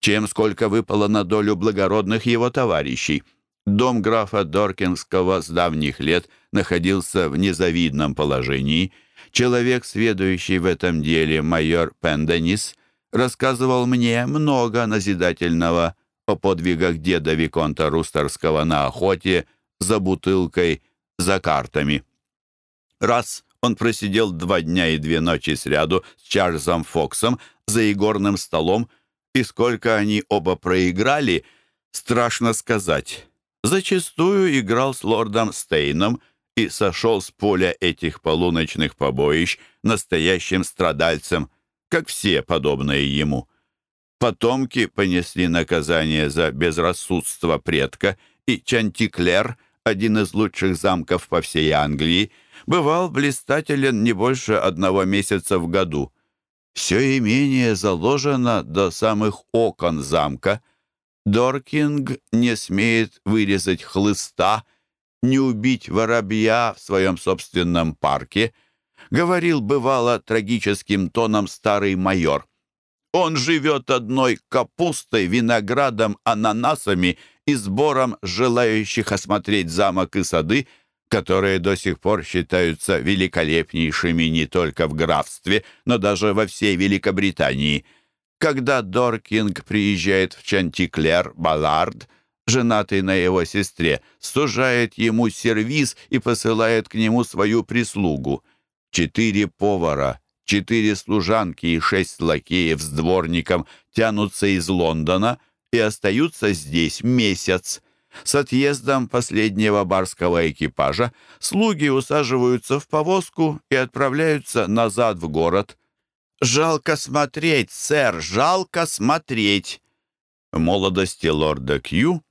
чем сколько выпало на долю благородных его товарищей. Дом графа Доркинского с давних лет находился в незавидном положении. Человек, сведущий в этом деле, майор Пенденис, рассказывал мне много назидательного о подвигах деда Виконта Рустерского на охоте, за бутылкой, за картами. Раз он просидел два дня и две ночи сряду с Чарльзом Фоксом за игорным столом, и сколько они оба проиграли, страшно сказать. Зачастую играл с лордом Стейном и сошел с поля этих полуночных побоищ настоящим страдальцем, как все подобные ему. Потомки понесли наказание за безрассудство предка, и Чантиклер, один из лучших замков по всей Англии, бывал блистателен не больше одного месяца в году. Все имение заложено до самых окон замка. Доркинг не смеет вырезать хлыста, не убить воробья в своем собственном парке, говорил бывало трагическим тоном старый майор. Он живет одной капустой, виноградом, ананасами и сбором желающих осмотреть замок и сады, которые до сих пор считаются великолепнейшими не только в графстве, но даже во всей Великобритании. Когда Доркинг приезжает в Чантиклер, Баллард, женатый на его сестре, сужает ему сервиз и посылает к нему свою прислугу. Четыре повара, четыре служанки и шесть лакеев с дворником тянутся из Лондона и остаются здесь месяц. С отъездом последнего барского экипажа слуги усаживаются в повозку и отправляются назад в город. «Жалко смотреть, сэр, жалко смотреть!» В молодости лорда Кью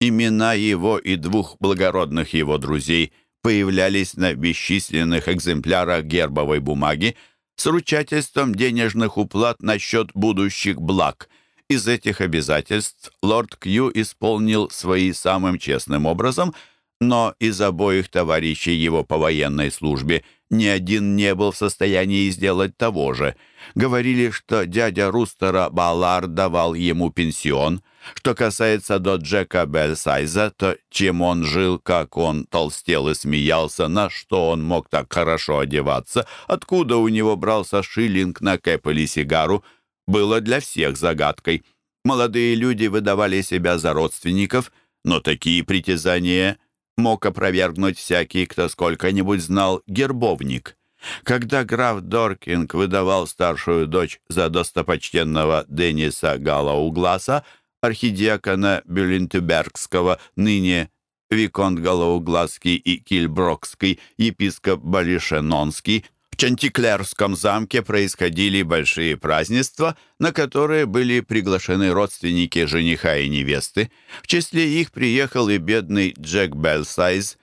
имена его и двух благородных его друзей появлялись на бесчисленных экземплярах гербовой бумаги с ручательством денежных уплат на счет будущих благ – из этих обязательств лорд Кью исполнил свои самым честным образом, но из обоих товарищей его по военной службе ни один не был в состоянии сделать того же. Говорили, что дядя Рустера Баллар давал ему пенсион. Что касается до Джека Бельсайза, то чем он жил, как он толстел и смеялся, на что он мог так хорошо одеваться, откуда у него брался шиллинг на кэп или сигару — было для всех загадкой. Молодые люди выдавали себя за родственников, но такие притязания мог опровергнуть всякий, кто сколько-нибудь знал гербовник. Когда граф Доркинг выдавал старшую дочь за достопочтенного Денниса Галаугласа, архидиакона Бюлентебергского, ныне Виконт Галаугласский и Кильброкский, епископ Балишенонский, в Чантиклерском замке происходили большие празднества, на которые были приглашены родственники жениха и невесты. В числе их приехал и бедный Джек Белсайз.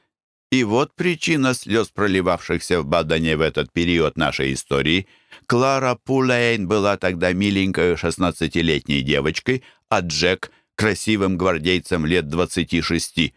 И вот причина слез, проливавшихся в Бадане в этот период нашей истории. Клара Пулейн была тогда миленькой шестнадцатилетней девочкой, а Джек — красивым гвардейцем лет двадцати шести.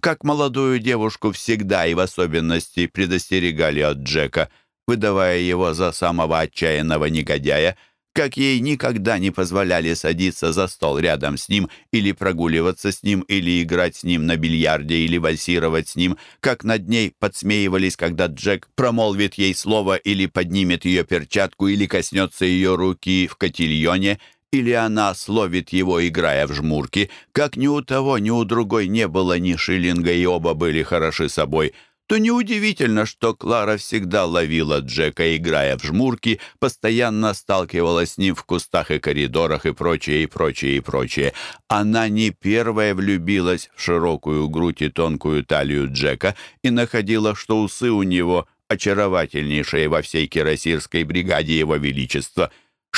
Как молодую девушку всегда и в особенности предостерегали от Джека — выдавая его за самого отчаянного негодяя, как ей никогда не позволяли садиться за стол рядом с ним или прогуливаться с ним, или играть с ним на бильярде, или вальсировать с ним, как над ней подсмеивались, когда Джек промолвит ей слово или поднимет ее перчатку, или коснется ее руки в котильоне, или она словит его, играя в жмурки, как ни у того, ни у другой не было ни шиллинга, и оба были хороши собой — то неудивительно, что Клара всегда ловила Джека, играя в жмурки, постоянно сталкивалась с ним в кустах и коридорах и прочее, и прочее, и прочее. Она не первая влюбилась в широкую грудь и тонкую талию Джека и находила, что усы у него очаровательнейшие во всей кирасирской бригаде Его Величества,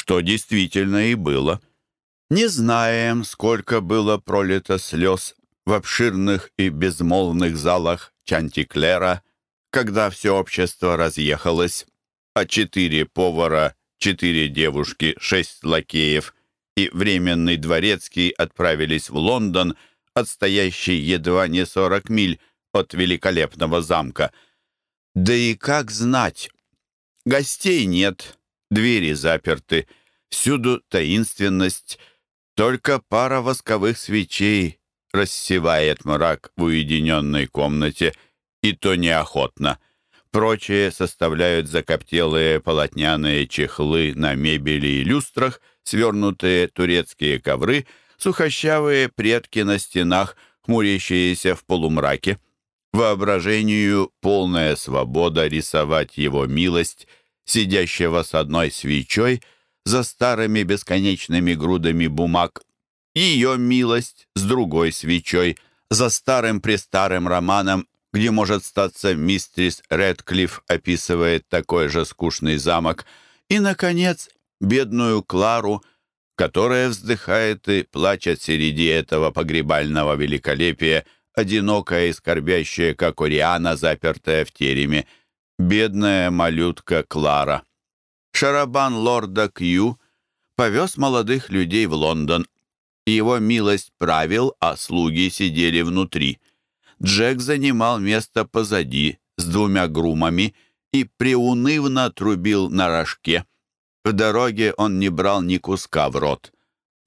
что действительно и было. Не знаем, сколько было пролито слез в обширных и безмолвных залах Чантиклера, когда все общество разъехалось, а четыре повара, четыре девушки, шесть лакеев и временный дворецкий отправились в Лондон, отстоящий едва не сорок миль от великолепного замка. Да и как знать? Гостей нет, двери заперты, всюду таинственность, только пара восковых свечей рассевает мрак в уединенной комнате, и то неохотно. Прочие составляют закоптелые полотняные чехлы на мебели и люстрах, свернутые турецкие ковры, сухощавые предки на стенах, хмурящиеся в полумраке. Воображению полная свобода рисовать его милость, сидящего с одной свечой, за старыми бесконечными грудами бумаг ее милость с другой свечой, за старым-престарым романом где, может статься, мистрис Редклифф описывает такой же скучный замок, и, наконец, бедную Клару, которая вздыхает и плачет среди этого погребального великолепия, одинокая и скорбящая, как Ориана, запертая в тереме. Бедная малютка Клара. Шарабан лорда Кью повез молодых людей в Лондон. Его милость правил, а слуги сидели внутри. Джек занимал место позади с двумя грумами и приунывно трубил на рожке. В дороге он не брал ни куска в рот.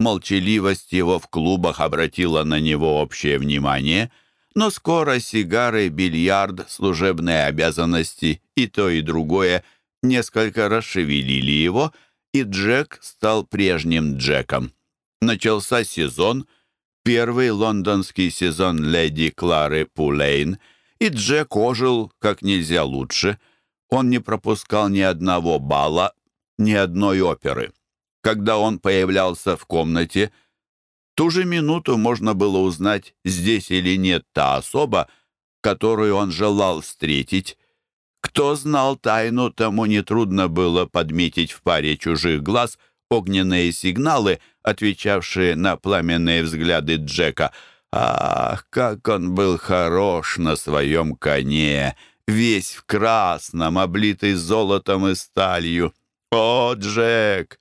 Молчаливость его в клубах обратила на него общее внимание, но скоро сигары, бильярд, служебные обязанности и то и другое несколько расшевелили его, и Джек стал прежним Джеком. Начался сезон, первый лондонский сезон леди Клары Пулейн, и Джек ожил как нельзя лучше. Он не пропускал ни одного бала, ни одной оперы. Когда он появлялся в комнате, ту же минуту можно было узнать, здесь или нет та особа, которую он желал встретить. Кто знал тайну, тому нетрудно было подметить в паре чужих глаз огненные сигналы, отвечавшие на пламенные взгляды Джека. Ах, как он был хорош на своем коне! Весь в красном, облитый золотом и сталью. О, Джек!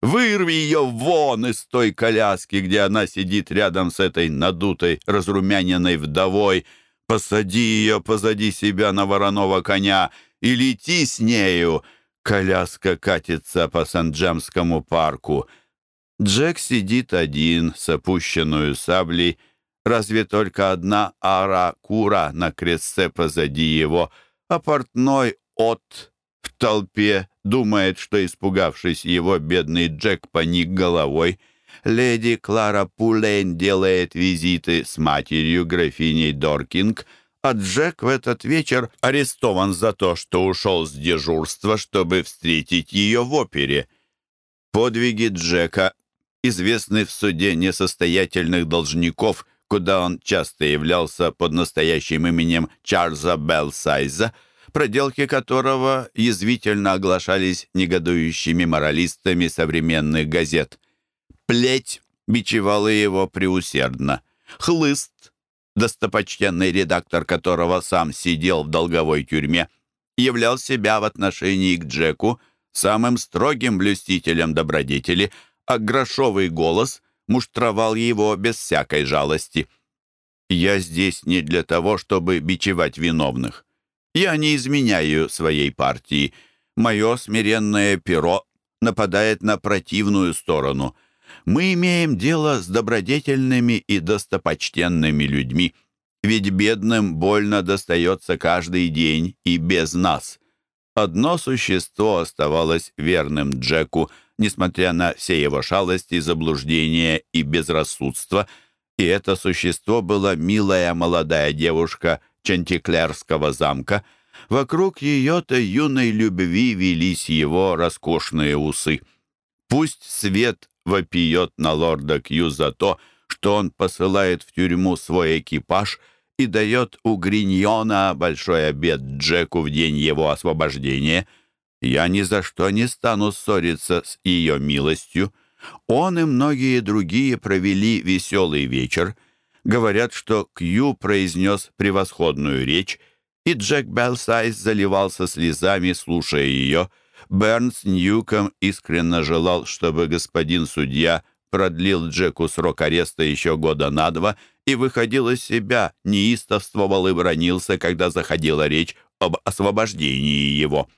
Вырви ее вон из той коляски, где она сидит рядом с этой надутой, разрумяненной вдовой. Посади ее позади себя на вороного коня и лети с нею. Коляска катится по Сан-Джамскому парку. Джек сидит один с опущенную саблей. Разве только одна ара-кура на крестце позади его, а портной от в толпе думает, что, испугавшись его, бедный Джек поник головой. Леди Клара Пулейн делает визиты с матерью, графиней Доркинг, а Джек в этот вечер арестован за то, что ушел с дежурства, чтобы встретить ее в опере. Подвиги Джека известны в суде несостоятельных должников, куда он часто являлся под настоящим именем Чарльза Белсайза, проделки которого язвительно оглашались негодующими моралистами современных газет. Плеть бичевала его преусердно. Хлыст, достопочтенный редактор которого сам сидел в долговой тюрьме, являл себя в отношении к Джеку самым строгим блюстителем добродетели, а грошовый голос муштровал его без всякой жалости. «Я здесь не для того, чтобы бичевать виновных. Я не изменяю своей партии. Мое смиренное перо нападает на противную сторону. Мы имеем дело с добродетельными и достопочтенными людьми, ведь бедным больно достается каждый день и без нас. Одно существо оставалось верным Джеку, несмотря на все его шалости, заблуждения и безрассудство, и это существо была милая молодая девушка — Чантиклерского замка, вокруг ее-то юной любви велись его роскошные усы. Пусть свет вопиет на лорда Кью за то, что он посылает в тюрьму свой экипаж и дает у Гриньона большой обед Джеку в день его освобождения. Я ни за что не стану ссориться с ее милостью. Он и многие другие провели веселый вечер, Говорят, что Кью произнес превосходную речь, и Джек Белсайз заливался слезами, слушая ее. Бернс Ньюком искренне желал, чтобы господин судья продлил Джеку срок ареста еще года на два и выходил из себя, неистовствовал и бронился, когда заходила речь об освобождении его.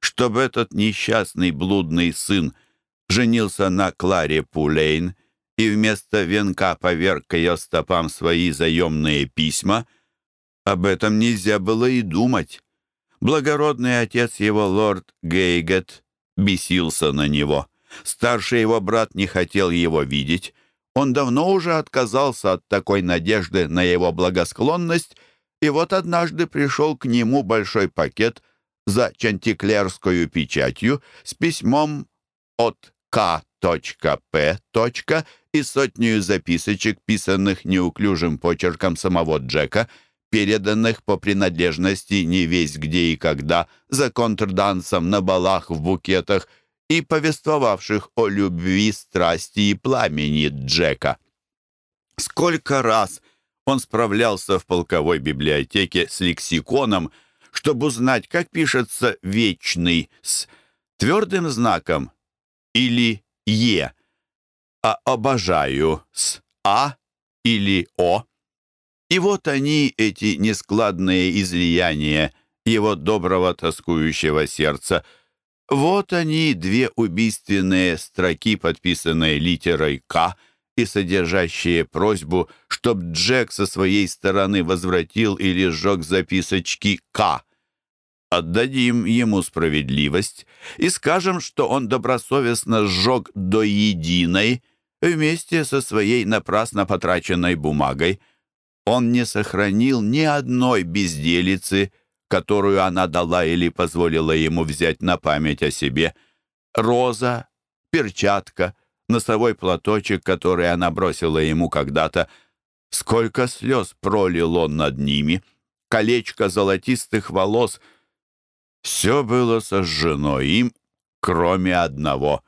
Чтобы этот несчастный блудный сын женился на Кларе Пулейн и вместо венка поверг к ее стопам свои заемные письма, об этом нельзя было и думать. Благородный отец его, лорд Гейгет, бесился на него. Старший его брат не хотел его видеть. Он давно уже отказался от такой надежды на его благосклонность, и вот однажды пришел к нему большой пакет за чантиклерскую печатью с письмом от К.П и сотню записочек, писанных неуклюжим почерком самого Джека, переданных по принадлежности не весь где и когда, за контрдансом, на балах, в букетах и повествовавших о любви, страсти и пламени Джека. Сколько раз он справлялся в полковой библиотеке с лексиконом, чтобы узнать, как пишется «вечный» с твердым знаком или «е», а «обожаю» с «а» или «о». И вот они, эти нескладные излияния его доброго тоскующего сердца, вот они, две убийственные строки, подписанные литерой «К», и содержащие просьбу, чтоб Джек со своей стороны возвратил или сжег записочки «К». Отдадим ему справедливость и скажем, что он добросовестно сжег до единой вместе со своей напрасно потраченной бумагой – он не сохранил ни одной безделицы, которую она дала или позволила ему взять на память о себе. Роза, перчатка, носовой платочек, который она бросила ему когда-то. Сколько слез пролил он над ними. Колечко золотистых волос. Все было сожжено им, кроме одного.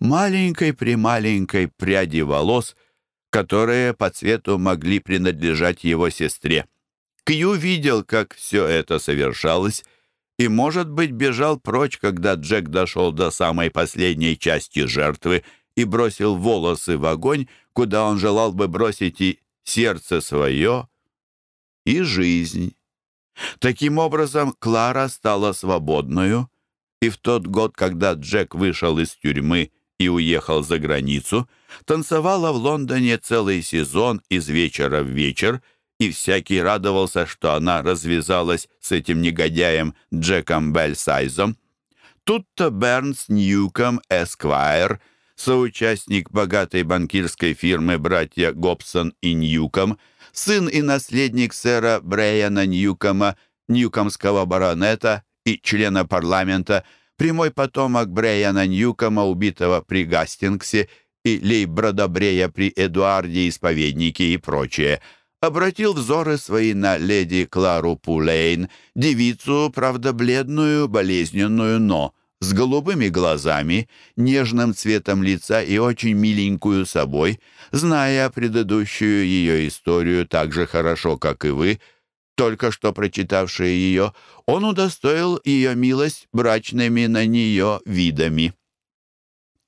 Маленькой-прималенькой пряди волос — которые по цвету могли принадлежать его сестре. Кью видел, как все это совершалось, и, может быть, бежал прочь, когда Джек дошел до самой последней части жертвы и бросил волосы в огонь, куда он желал бы бросить и сердце свое, и жизнь. Таким образом, Клара стала свободную, и в тот год, когда Джек вышел из тюрьмы и уехал за границу, танцевала в Лондоне целый сезон из вечера в вечер, и всякий радовался, что она развязалась с этим негодяем Джеком Бельсайзом. Тут-то Бернс Ньюком Эсквайр, соучастник богатой банкирской фирмы братья Гобсон и Ньюком, сын и наследник сэра Брейана Ньюкома, ньюкомского баронета и члена парламента – прямой потомок Брейана Ньюкома, убитого при Гастингсе, и Лейбродобрея при Эдуарде Исповеднике и прочее, обратил взоры свои на леди Клару Пулейн, девицу, правда, бледную, болезненную, но с голубыми глазами, нежным цветом лица и очень миленькую собой, зная предыдущую ее историю так же хорошо, как и вы, только что прочитавшие ее, он удостоил ее милость брачными на нее видами.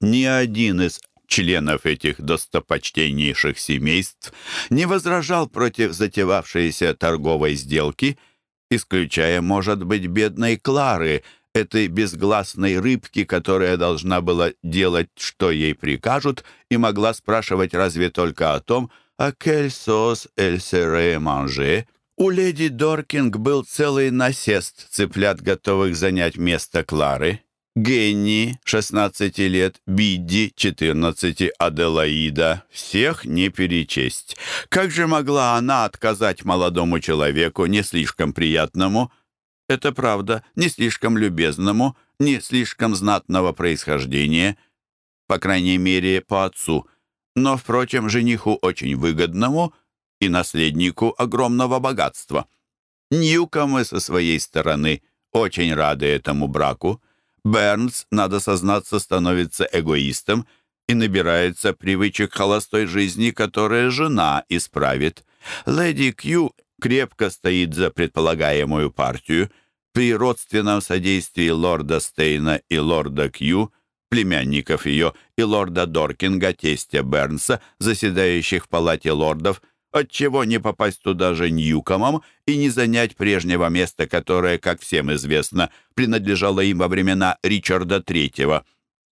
Ни один из членов этих достопочтеннейших семейств не возражал против затевавшейся торговой сделки, исключая, может быть, бедной Клары, этой безгласной рыбки, которая должна была делать, что ей прикажут, и могла спрашивать разве только о том, «А sauce elle serait mangée?» У леди Доркинг был целый насест цыплят, готовых занять место Клары. Генни, 16 лет, Бидди, 14, Аделаида. Всех не перечесть. Как же могла она отказать молодому человеку, не слишком приятному, это правда, не слишком любезному, не слишком знатного происхождения, по крайней мере, по отцу, но, впрочем, жениху очень выгодному — и наследнику огромного богатства. Ньюкомы со своей стороны очень рады этому браку. Бернс, надо сознаться, становится эгоистом и набирается привычек холостой жизни, которые жена исправит. Леди Кью крепко стоит за предполагаемую партию. При родственном содействии лорда Стейна и лорда Кью, племянников ее, и лорда Доркинга, тестя Бернса, заседающих в палате лордов, Отчего не попасть туда же Ньюкомом и не занять прежнего места, которое, как всем известно, принадлежало им во времена Ричарда III.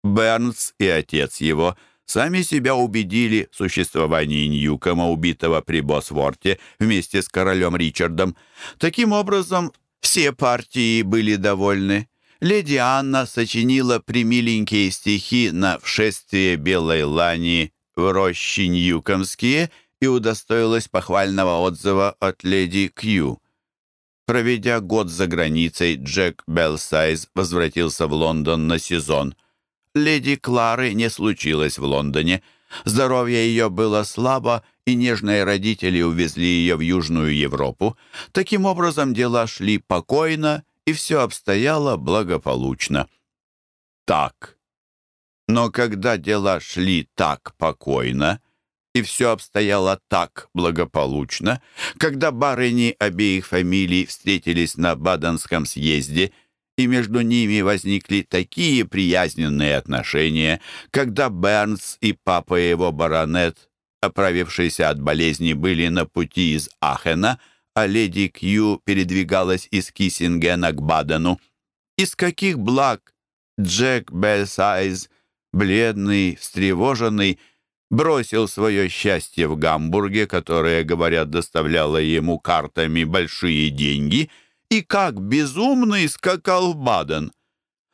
Бернс и отец его сами себя убедили в существовании Ньюкома, убитого при Босворте вместе с королем Ричардом. Таким образом, все партии были довольны. Леди Анна сочинила примиленькие стихи на «Вшествие белой лани» в рощи Ньюкомские – и удостоилась похвального отзыва от леди Кью. Проведя год за границей, Джек Белсайз возвратился в Лондон на сезон. Леди Клары не случилось в Лондоне. Здоровье ее было слабо, и нежные родители увезли ее в Южную Европу. Таким образом, дела шли покойно, и все обстояло благополучно. Так. Но когда дела шли так покойно, и все обстояло так благополучно, когда барыни обеих фамилий встретились на Баденском съезде, и между ними возникли такие приязненные отношения, когда Бернс и папа его баронет, оправившиеся от болезни, были на пути из Ахена, а леди Кью передвигалась из Киссингена к Бадену. Из каких благ Джек Бельсайз, бледный, встревоженный, бросил свое счастье в Гамбурге, которое, говорят, доставляло ему картами большие деньги, и как безумный скакал в Баден.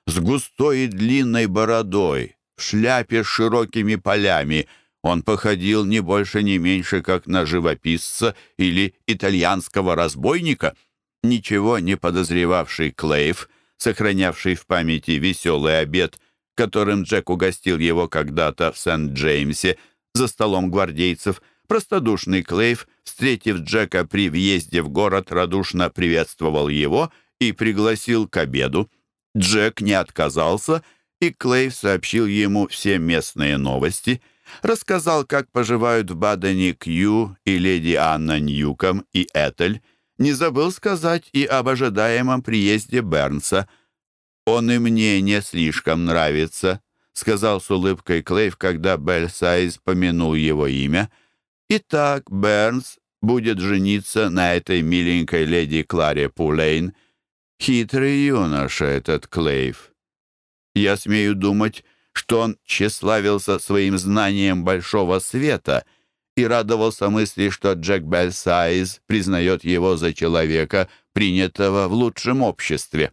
С густой и длинной бородой, в шляпе с широкими полями, он походил не больше, не меньше, как на живописца или итальянского разбойника. Ничего не подозревавший Клейв, сохранявший в памяти веселый обед — которым Джек угостил его когда-то в Сент-Джеймсе за столом гвардейцев, простодушный Клейв, встретив Джека при въезде в город, радушно приветствовал его и пригласил к обеду. Джек не отказался, и Клейв сообщил ему все местные новости, рассказал, как поживают в Бадене Кью и леди Анна Ньюком и Этель, не забыл сказать и об ожидаемом приезде Бернса — «Он и мне не слишком нравится», — сказал с улыбкой Клейв, когда Бельсайз помянул его имя. «Итак, Бернс будет жениться на этой миленькой леди Кларе Пулейн. Хитрый юноша этот Клейв. Я смею думать, что он тщеславился своим знанием большого света и радовался мысли, что Джек Бельсайз признает его за человека, принятого в лучшем обществе.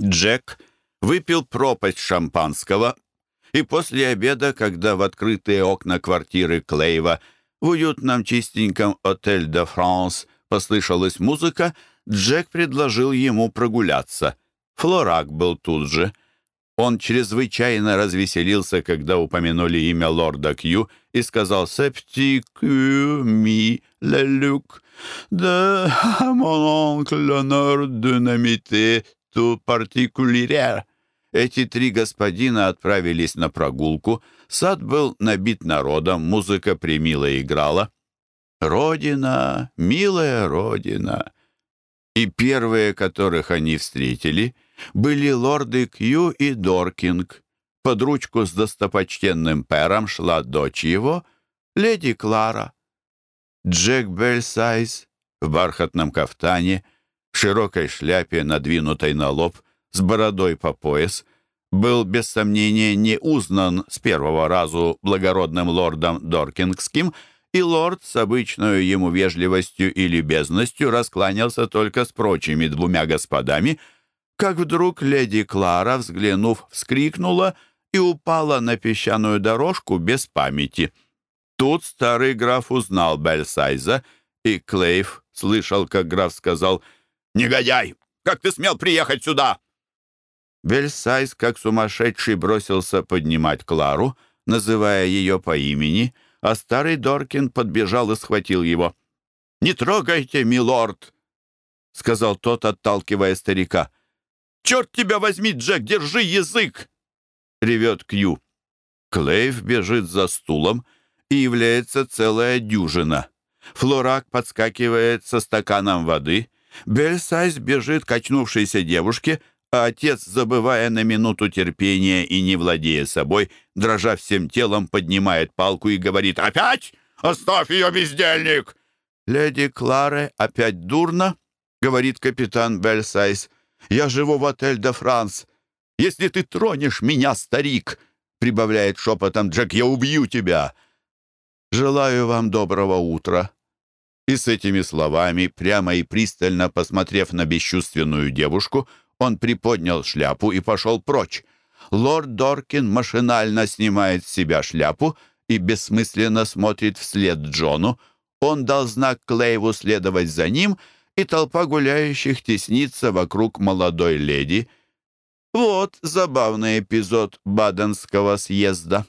Джек выпил пропасть шампанского, и после обеда, когда в открытые окна квартиры Клейва в уютном чистеньком «Отель де Франс» послышалась музыка, Джек предложил ему прогуляться. Флорак был тут же. Он чрезвычайно развеселился, когда упомянули имя лорда Кью и сказал «Септи кю ми ле люк, де l'honneur de n'imiter tout particulier. Эти три господина отправились на прогулку. Сад был набит народом, музыка примило играла. Родина, милая Родина. И первые, которых они встретили, были лорды Кью и Доркинг. Под ручку с достопочтенным пером шла дочь его, леди Клара. Джек Бельсайз в бархатном кафтане — в широкой шляпе, надвинутой на лоб, с бородой по пояс, был без сомнения не узнан с первого разу благородным лордом Доркингским, и лорд с обычной ему вежливостью и любезностью раскланялся только с прочими двумя господами, как вдруг леди Клара, взглянув, вскрикнула и упала на песчаную дорожку без памяти. Тут старый граф узнал Бельсайза, и Клейв слышал, как граф сказал — «Негодяй! Как ты смел приехать сюда?» Бельсайз, как сумасшедший, бросился поднимать Клару, называя ее по имени, а старый Доркин подбежал и схватил его. «Не трогайте, милорд!» — сказал тот, отталкивая старика. «Черт тебя возьми, Джек, держи язык!» — ревет Кью. Клейв бежит за стулом, и является целая дюжина. Флорак подскакивает со стаканом воды — Бельсайз бежит к очнувшейся девушке, а отец, забывая на минуту терпения и не владея собой, дрожа всем телом, поднимает палку и говорит «Опять? Оставь ее, бездельник!» «Леди Кларе опять дурно?» — говорит капитан Бельсайз. «Я живу в отель де Франс. Если ты тронешь меня, старик!» — прибавляет шепотом Джек, «я убью тебя!» «Желаю вам доброго утра», и с этими словами, прямо и пристально посмотрев на бесчувственную девушку, он приподнял шляпу и пошел прочь. Лорд Доркин машинально снимает с себя шляпу и бессмысленно смотрит вслед Джону. Он дал знак Клейву следовать за ним, и толпа гуляющих теснится вокруг молодой леди. Вот забавный эпизод Баденского съезда.